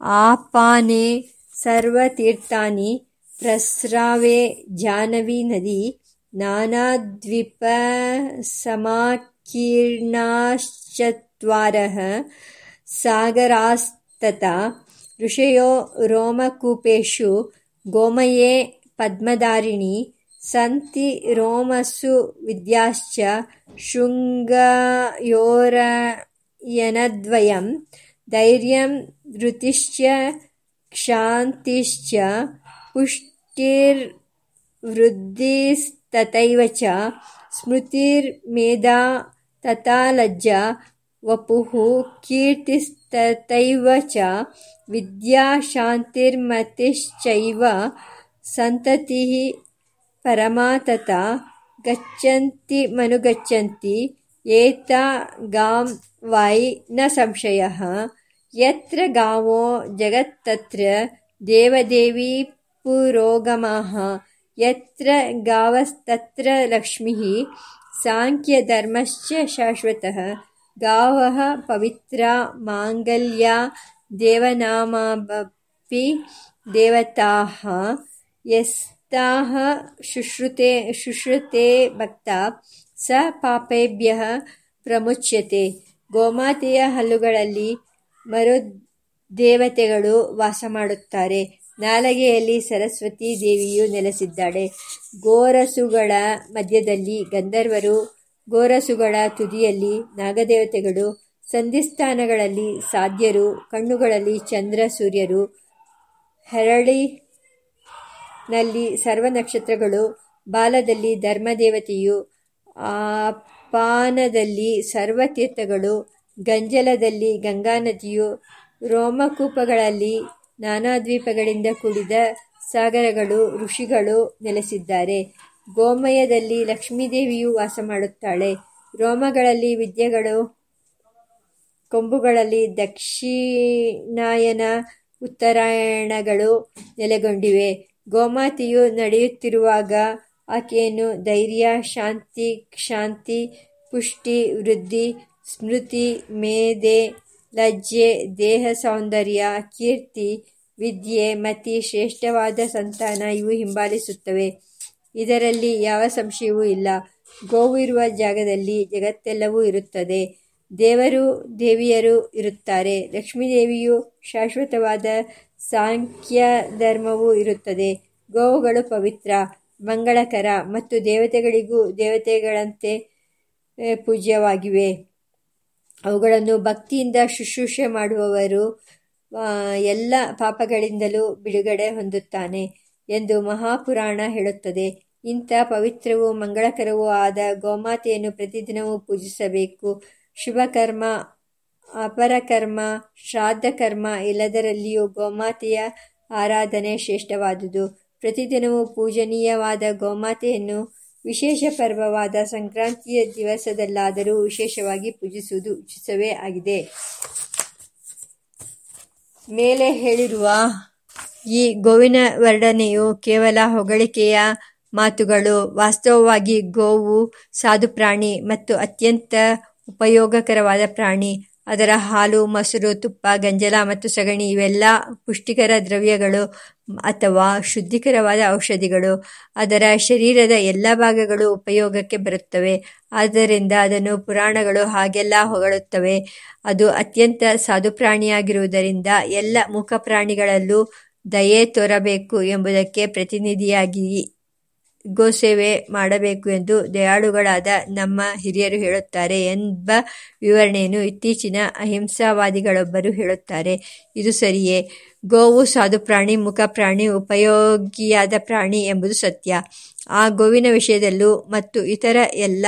ಆಪಾನೆ ಸರ್ವತೀರ್ಥಾನಿ ಪ್ರಸ್ರಾವೆ ಜಾಹ್ನವಿ ನದಿ ನಾನಾದ್ವೀಪಸಮಾಕೀರ್ಣಾಶ್ಚತ್ವಾರಃ ಸಾಗರಾಸ್ತಥಾ ಋಷಯೋ ರೋಮಕೂಪೇಶು ಗೋಮಯೇ ಪದ್ಮಧಾರಿಣೀ ಸಂತಿ ರೋಮಸು ವಿದ್ಯಾಶ್ಚ ಶೃಂಗಯೋರಯನದ್ವಯಂ ಧೈರ್ಯಂ ಧೃತಿಶ್ಚ ಕ್ಷಾಂತಿಶ್ಚ ಪುಷ್ಟಿರ್ವೃದ್ಧಿಸ್ತಥೈವ ಚ, ಸ್ಮೃತಿರ್ಮೇಧಾ ತಥಾ ಲಜ್ಜಾ ವಪುಃ ಕೀರ್ತಿಸ್ತಥೈವ ಚ ವಿದ್ಯಾ ಶಾಂತಿರ್ಮತಿಶ್ಚೈವ ಸಂತತಿಃ ಪರಮಾ ತಥಾ ಗಚ್ಚಂತಿಮನುಗಚ್ಚಂತಿ ಏತಾ ಗಾಂ ವೈ ನ ಯತ್ರ ಗಾವೋ ಜಗತ್ತತ್ರ ದೇವದೇವಿ ಪುರೋಗಮಃ ಯತ್ರ ಗಾವಸ್ತತ್ರ ಲಕ್ಷ್ಮೀ ಸಾಂಖ್ಯ ಧರ್ಮಶ್ಚ ಶಾಶ್ವತಃ. ಗಾವಃ ಪವಿತ್ರ ಮಾಂಗಲ್ಯ ದೇವನಾಮಿ ದೇವತಾಃ ಯಸ್ತಾಃ ಶುಶ್ರುತೆ ಭಕ್ತಾ ಸ ಪಾಪೇಭ್ಯ ಪ್ರಮುಚ್ಯತೆ. ಗೋಮಾತೆಯ ಹಲ್ಲುಗಳಲ್ಲಿ ಮರುದ್ದೇವತೆಗಳು ವಾಸಮಾಡುತ್ತಾರೆ. ನಾಲಗೆಯಲ್ಲಿ ಸರಸ್ವತಿ ದೇವಿಯು ನೆಲೆಸಿದ್ದಾಳೆ. ಗೋರಸುಗಳ ಮಧ್ಯದಲ್ಲಿ ಗಂಧರ್ವರು, ಗೋರಸುಗಳ ತುದಿಯಲ್ಲಿ ನಾಗದೇವತೆಗಳು, ಸಂಧಿಸ್ಥಾನಗಳಲ್ಲಿ ಸಾಧ್ಯರು, ಕಣ್ಣುಗಳಲ್ಲಿ ಚಂದ್ರ ಸೂರ್ಯರು, ಹೆರಳಿನಲ್ಲಿ ಸರ್ವ ನಕ್ಷತ್ರಗಳು ಬಾಲದಲ್ಲಿ ಧರ್ಮದೇವತೆಯು, ಆಪಾನದಲ್ಲಿ ಸರ್ವತೀರ್ಥಗಳು ಗಂಜಲದಲ್ಲಿ ಗಂಗಾನದಿಯು ರೋಮಕೂಪಗಳಲ್ಲಿ ನಾನಾ ದ್ವೀಪಗಳಿಂದ ಕೂಡಿದ ಸಾಗರಗಳು, ಋಷಿಗಳು ನೆಲೆಸಿದ್ದಾರೆ. ಗೋಮಯದಲ್ಲಿ ಲಕ್ಷ್ಮೀದೇವಿಯು ವಾಸ ಮಾಡುತ್ತಾಳೆ. ರೋಮಗಳಲ್ಲಿ ವಿದ್ಯೆಗಳು, ಕೊಂಬುಗಳಲ್ಲಿ ದಕ್ಷಿಣಾಯನ ಉತ್ತರಾಯಣಗಳು ನೆಲೆಗೊಂಡಿವೆ. ಗೋಮಾತೆಯು ನಡೆಯುತ್ತಿರುವಾಗ ಆಕೆಯನ್ನು ಧೈರ್ಯ, ಶಾಂತಿ, ಕ್ಷಾಂತಿ, ಪುಷ್ಟಿ, ವೃದ್ಧಿ ಸ್ಮೃತಿ ಮೇದೆ ಲಜ್ಜೆ, ದೇಹ ಸೌಂದರ್ಯ, ಕೀರ್ತಿ, ವಿದ್ಯೆ ಮತಿ ಶ್ರೇಷ್ಠವಾದ ಸಂತಾನ ಇವು ಹಿಂಬಾಲಿಸುತ್ತವೆ. ಇದರಲ್ಲಿ ಯಾವ ಸಂಶಯವೂ ಇಲ್ಲ. ಗೋವು ಇರುವ ಜಾಗದಲ್ಲಿ ಜಗತ್ತೆಲ್ಲವೂ ಇರುತ್ತದೆ. ದೇವರು, ದೇವಿಯರು ಇರುತ್ತಾರೆ. ಲಕ್ಷ್ಮೀದೇವಿಯು ಶಾಶ್ವತವಾದ ಸಾಂಖ್ಯ ಧರ್ಮವೂ ಇರುತ್ತದೆ. ಗೋವುಗಳು ಪವಿತ್ರ, ಮಂಗಳಕರ ಮತ್ತು ದೇವತೆಗಳಿಗೂ ದೇವತೆಗಳಂತೆ ಪೂಜ್ಯವಾಗಿವೆ. ಅವುಗಳನ್ನು ಭಕ್ತಿಯಿಂದ ಶುಶ್ರೂಷೆ ಮಾಡುವವರು ಎಲ್ಲ ಪಾಪಗಳಿಂದಲೂ ಬಿಡುಗಡೆ ಹೊಂದುತ್ತಾನೆ ಎಂದು ಮಹಾಪುರಾಣ ಹೇಳುತ್ತದೆ. ಇಂಥ ಪವಿತ್ರವೂ ಮಂಗಳಕರವೂ ಆದ ಗೋಮಾತೆಯನ್ನು ಪ್ರತಿದಿನವೂ ಪೂಜಿಸಬೇಕು. ಶುಭಕರ್ಮ, ಅಪರಕರ್ಮ, ಶ್ರಾದ್ದಕರ್ಮ ಎಲ್ಲದರಲ್ಲಿಯೂ ಗೋಮಾತೆಯ ಆರಾಧನೆ ಶ್ರೇಷ್ಠವಾದುದು. ಪ್ರತಿದಿನವೂ ಪೂಜನೀಯವಾದ ಗೋಮಾತೆಯನ್ನು ವಿಶೇಷ ಪರ್ವವಾದ ಸಂಕ್ರಾಂತಿಯ ದಿವಸದಲ್ಲಾದರೂ ವಿಶೇಷವಾಗಿ ಪೂಜಿಸುವುದು ಉಚಿತವೇ ಆಗಿದೆ. ಮೇಲೆ ಹೇಳಿರುವ ಈ ಗೋವಿನ ವರ್ಣನೆಯು ಕೇವಲ ಹೊಗಳಿಕೆಯ ಮಾತುಗಳು, ವಾಸ್ತವವಾಗಿ ಗೋವು ಸಾಧು ಪ್ರಾಣಿ ಮತ್ತು ಅತ್ಯಂತ ಉಪಯೋಗಕರವಾದ ಪ್ರಾಣಿ. ಅದರ ಹಾಲು, ಮೊಸರು, ತುಪ್ಪ, ಗಂಜಲ ಮತ್ತು ಸಗಣಿ ಇವೆಲ್ಲ ಪುಷ್ಟಿಕರ ದ್ರವ್ಯಗಳು ಅಥವಾ ಶುದ್ಧಿಕರವಾದ ಔಷಧಿಗಳು. ಅದರ ಶರೀರದ ಎಲ್ಲ ಭಾಗಗಳು ಉಪಯೋಗಕ್ಕೆ ಬರುತ್ತವೆ. ಆದ್ದರಿಂದ ಅದನ್ನು ಪುರಾಣಗಳು ಹಾಗೆಲ್ಲ ಹೊಗಳುತ್ತವೆ. ಅದು ಅತ್ಯಂತ ಸಾಧುಪ್ರಾಣಿಯಾಗಿರುವುದರಿಂದ ಎಲ್ಲ ಮುಖ ಪ್ರಾಣಿಗಳಲ್ಲೂ ದಯೆ ತೋರಬೇಕು ಎಂಬುದಕ್ಕೆ ಪ್ರತಿನಿಧಿಯಾಗಿ ಗೋಸೇವೆ ಮಾಡಬೇಕು ಎಂದು ದಯಾಳುಗಳಾದ ನಮ್ಮ ಹಿರಿಯರು ಹೇಳುತ್ತಾರೆ ಎಂಬ ವಿವರಣೆಯನ್ನು ಇತ್ತೀಚಿನ ಅಹಿಂಸಾವಾದಿಗಳೊಬ್ಬರು ಹೇಳುತ್ತಾರೆ. ಇದು ಸರಿಯೇ? ಗೋವು ಸಾಧು ಪ್ರಾಣಿ, ಮುಖ ಪ್ರಾಣಿ, ಉಪಯೋಗಿಯಾದ ಪ್ರಾಣಿ ಎಂಬುದು ಸತ್ಯ. ಆ ಗೋವಿನ ವಿಷಯದಲ್ಲೂ ಮತ್ತು ಇತರ ಎಲ್ಲ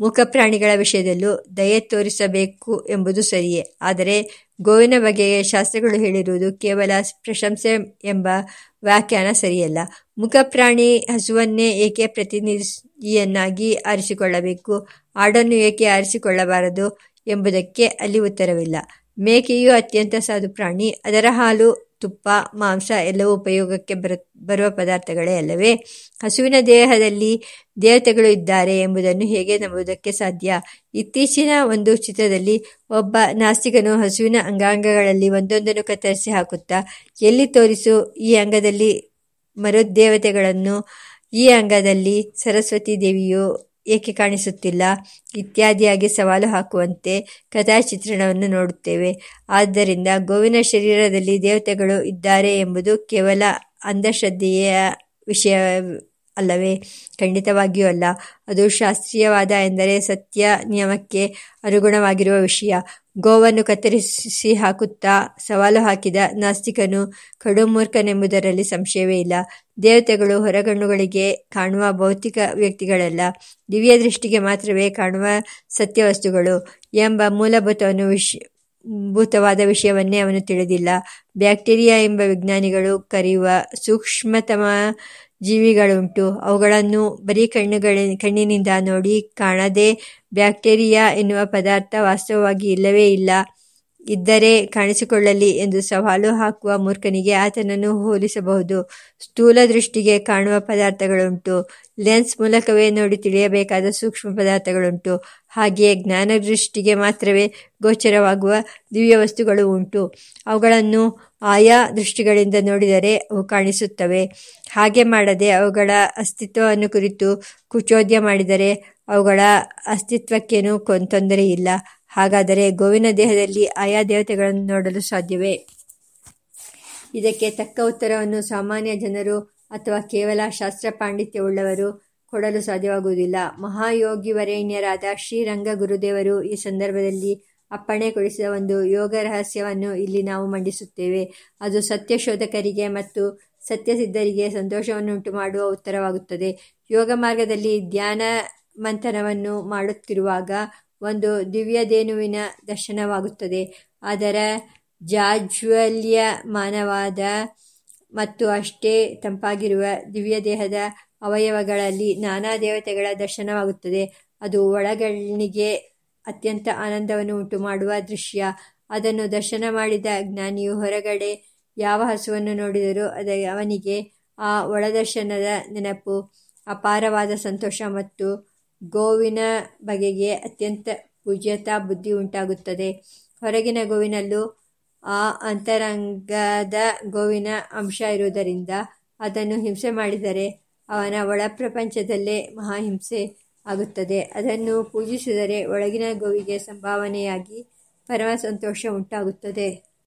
ಮುಖ ಪ್ರಾಣಿಗಳ ವಿಷಯದಲ್ಲೂ ದಯೆ ತೋರಿಸಬೇಕು ಎಂಬುದು ಸರಿಯೇ. ಆದರೆ ಗೋವಿನ ಬಗೆಗೆ ಶಾಸ್ತ್ರಗಳು ಹೇಳಿರುವುದು ಕೇವಲ ಪ್ರಶಂಸೆ ಎಂಬ ವ್ಯಾಖ್ಯಾನ ಸರಿಯಲ್ಲ. ಮುಖಪ್ರಾಣಿ ಹಸುವನ್ನೇ ಏಕೆ ಪ್ರತಿನಿಧಿಯನ್ನಾಗಿ ಆರಿಸಿಕೊಳ್ಳಬೇಕು? ಆಡನ್ನು ಏಕೆ ಆರಿಸಿಕೊಳ್ಳಬಾರದು ಎಂಬುದಕ್ಕೆ ಅಲ್ಲಿ ಉತ್ತರವಿಲ್ಲ. ಮೇಕೆಯು ಅತ್ಯಂತ ಸಾಧು ಪ್ರಾಣಿ ಅದರ ಹಾಲು ತುಪ್ಪ, ಮಾಂಸ ಎಲ್ಲವೂ ಉಪಯೋಗಕ್ಕೆ ಬರು, ಬರುವ ಪದಾರ್ಥಗಳೇ ಅಲ್ಲವೇ? ಹಸುವಿನ ದೇಹದಲ್ಲಿ ದೇವತೆಗಳು ಇದ್ದಾರೆ ಎಂಬುದನ್ನು ಹೇಗೆ ನಂಬುವುದಕ್ಕೆ ಸಾಧ್ಯ? ಇತ್ತೀಚಿನ ಒಂದು ಚಿತ್ರದಲ್ಲಿ ಒಬ್ಬ ನಾಸ್ತಿಕನು ಹಸುವಿನ ಅಂಗಾಂಗಗಳಲ್ಲಿ ಒಂದೊಂದನ್ನು ಕತ್ತರಿಸಿ ಹಾಕುತ್ತಾ, ಎಲ್ಲಿ ತೋರಿಸು ಈ ಅಂಗದಲ್ಲಿ ಮರುದೇವತೆಗಳನ್ನು, ಈ ಅಂಗದಲ್ಲಿ ಸರಸ್ವತಿ ದೇವಿಯು ಏಕೆ ಕಾಣಿಸುತ್ತಿಲ್ಲ? ಇತ್ಯಾದಿಯಾಗಿ ಸವಾಲು ಹಾಕುವಂತೆ ಕಥಾ ಚಿತ್ರಣವನ್ನು ನೋಡುತ್ತೇವೆ. ಆದ್ದರಿಂದ ಗೋವಿನ ಶರೀರದಲ್ಲಿ ದೇವತೆಗಳು ಇದ್ದಾರೆ ಎಂಬುದು ಕೇವಲ ಅಂಧಶ್ರದ್ಧೆಯ ವಿಷಯ ಅಲ್ಲವೇ? ಖಂಡಿತವಾಗಿಯೂ ಅಲ್ಲ. ಅದು ಶಾಸ್ತ್ರೀಯವಾದ ಎಂದರೆ ಸತ್ಯ ನಿಯಮಕ್ಕೆ ಅನುಗುಣವಾಗಿರುವ ವಿಷಯ. ಗೋವನ್ನು ಕತ್ತರಿಸಿ ಹಾಕುತ್ತಾ ಸವಾಲು ಹಾಕಿದ ನಾಸ್ತಿಕನು ಕಡುಮೂರ್ಖನೆಂಬುದರಲ್ಲಿ ಸಂಶಯವೇ ಇಲ್ಲ. ದೇವತೆಗಳು ಹೊರಗಣ್ಣುಗಳಿಗೆ ಕಾಣುವ ಭೌತಿಕ ವ್ಯಕ್ತಿಗಳಲ್ಲ. ದಿವ್ಯ ದೃಷ್ಟಿಗೆ ಮಾತ್ರವೇ ಕಾಣುವ ಸತ್ಯವಸ್ತುಗಳು ಎಂಬ ಮೂಲಭೂತವನ್ನು ವಿಶ್ ಭೂತವಾದ ವಿಷಯವನ್ನೇ ಅವನು ತಿಳಿದಿಲ್ಲ. ಬ್ಯಾಕ್ಟೀರಿಯಾ ಎಂಬ ವಿಜ್ಞಾನಿಗಳು ಕರೆಯುವ ಸೂಕ್ಷ್ಮತಮ ಜೀವಿಗಳುಂಟು. ಅವುಗಳನ್ನು ಬರೀ ಕಣ್ಣುಗಳ, ಕಣ್ಣಿನಿಂದ ನೋಡಿ ಕಾಣದೆ ಬ್ಯಾಕ್ಟೀರಿಯಾ ಎನ್ನುವ ಪದಾರ್ಥ ವಾಸ್ತವವಾಗಿ ಇಲ್ಲವೇ ಇಲ್ಲ. ಇದ್ದರೆ ಕಾಣಿಸಿಕೊಳ್ಳಲಿ ಎಂದು ಸವಾಲು ಹಾಕುವ ಮೂರ್ಖನಿಗೆ ಆತನನ್ನು ಹೋಲಿಸಬಹುದು. ಸ್ಥೂಲ ದೃಷ್ಟಿಗೆ ಕಾಣುವ ಪದಾರ್ಥಗಳುಂಟು. ಲೆನ್ಸ್ ಮೂಲಕವೇ ನೋಡಿ ತಿಳಿಯಬೇಕಾದ ಸೂಕ್ಷ್ಮ ಪದಾರ್ಥಗಳುಂಟು. ಹಾಗೆಯೇ ಜ್ಞಾನ ದೃಷ್ಟಿಗೆ ಮಾತ್ರವೇ ಗೋಚರವಾಗುವ ದಿವ್ಯ ವಸ್ತುಗಳು ಉಂಟು. ಅವುಗಳನ್ನು ಆಯಾ ದೃಷ್ಟಿಗಳಿಂದ ನೋಡಿದರೆ ಅವು ಕಾಣಿಸುತ್ತವೆ. ಹಾಗೆ ಮಾಡದೆ ಅವುಗಳ ಅಸ್ತಿತ್ವವನ್ನು ಕುರಿತು ಕುಚೋದ್ಯ ಮಾಡಿದರೆ ಅವುಗಳ ಅಸ್ತಿತ್ವಕ್ಕೇನೂ ತೊಂದರೆ ಇಲ್ಲ. ಹಾಗಾದರೆ ಗೋವಿನ ದೇಹದಲ್ಲಿ ಆಯಾ ದೇವತೆಗಳನ್ನು ನೋಡಲು ಸಾಧ್ಯವೇ? ಇದಕ್ಕೆ ತಕ್ಕ ಉತ್ತರವನ್ನು ಸಾಮಾನ್ಯ ಜನರು ಅಥವಾ ಕೇವಲ ಶಾಸ್ತ್ರ ಪಾಂಡಿತ್ಯವುಳ್ಳವರು ಕೊಡಲು ಸಾಧ್ಯವಾಗುವುದಿಲ್ಲ. ಮಹಾಯೋಗಿ ವರೇಣ್ಯರಾದ ಶ್ರೀರಂಗ ಗುರುದೇವರು ಈ ಸಂದರ್ಭದಲ್ಲಿ ಅಪ್ಪಣೆ ಕೊಡಿಸಿದ ಒಂದು ಯೋಗ ರಹಸ್ಯವನ್ನು ಇಲ್ಲಿ ನಾವು ಮಂಡಿಸುತ್ತೇವೆ. ಅದು ಸತ್ಯ ಶೋಧಕರಿಗೆ ಮತ್ತು ಸತ್ಯಸಿದ್ಧರಿಗೆ ಸಂತೋಷವನ್ನುಂಟು ಮಾಡುವ ಉತ್ತರವಾಗುತ್ತದೆ. ಯೋಗ ಮಾರ್ಗದಲ್ಲಿ ಧ್ಯಾನ ಮಂಥನವನ್ನು ಮಾಡುತ್ತಿರುವಾಗ ಒಂದು ದಿವ್ಯಧೇನುವಿನ ದರ್ಶನವಾಗುತ್ತದೆ. ಅದರ ಜಾಜ್ವಲ್ಯಮಾನವಾದ ಮತ್ತು ಅಷ್ಟೇ ತಂಪಾಗಿರುವ ದಿವ್ಯದೇಹದ ಅವಯವಗಳಲ್ಲಿ ನಾನಾ ದೇವತೆಗಳ ದರ್ಶನವಾಗುತ್ತದೆ. ಅದು ಒಳಗಣ್ಣಿಗೆ ಅತ್ಯಂತ ಆನಂದವನ್ನು ಉಂಟು ಮಾಡುವ ದೃಶ್ಯ. ಅದನ್ನು ದರ್ಶನ ಮಾಡಿದ ಜ್ಞಾನಿಯು ಹೊರಗಡೆ ಯಾವ ಹಸುವನ್ನು ನೋಡಿದರೂ ಅದ ಅವನಿಗೆ ಆ ಒಳದರ್ಶನದ ನೆನಪು, ಅಪಾರವಾದ ಸಂತೋಷ ಮತ್ತು ಗೋವಿನ ಬಗೆಗೆ ಅತ್ಯಂತ ಪೂಜ್ಯತಾ ಬುದ್ಧಿ ಉಂಟಾಗುತ್ತದೆ. ಹೊರಗಿನ ಗೋವಿನಲ್ಲೂ ಆ ಅಂತರಂಗದ ಗೋವಿನ ಅಂಶ ಇರುವುದರಿಂದ ಅದನ್ನು ಹಿಂಸೆ ಮಾಡಿದರೆ ಅವನ ಒಳಪ್ರಪಂಚದಲ್ಲೇ ಮಹಾಹಿಂಸೆ ಆಗುತ್ತದೆ. ಅದನ್ನು ಪೂಜಿಸಿದರೆ ಒಳಗಿನ ಗೋವಿಗೆ ಸಂಭಾವನೆಯಾಗಿ ಪರಮ ಸಂತೋಷ ಉಂಟಾಗುತ್ತದೆ.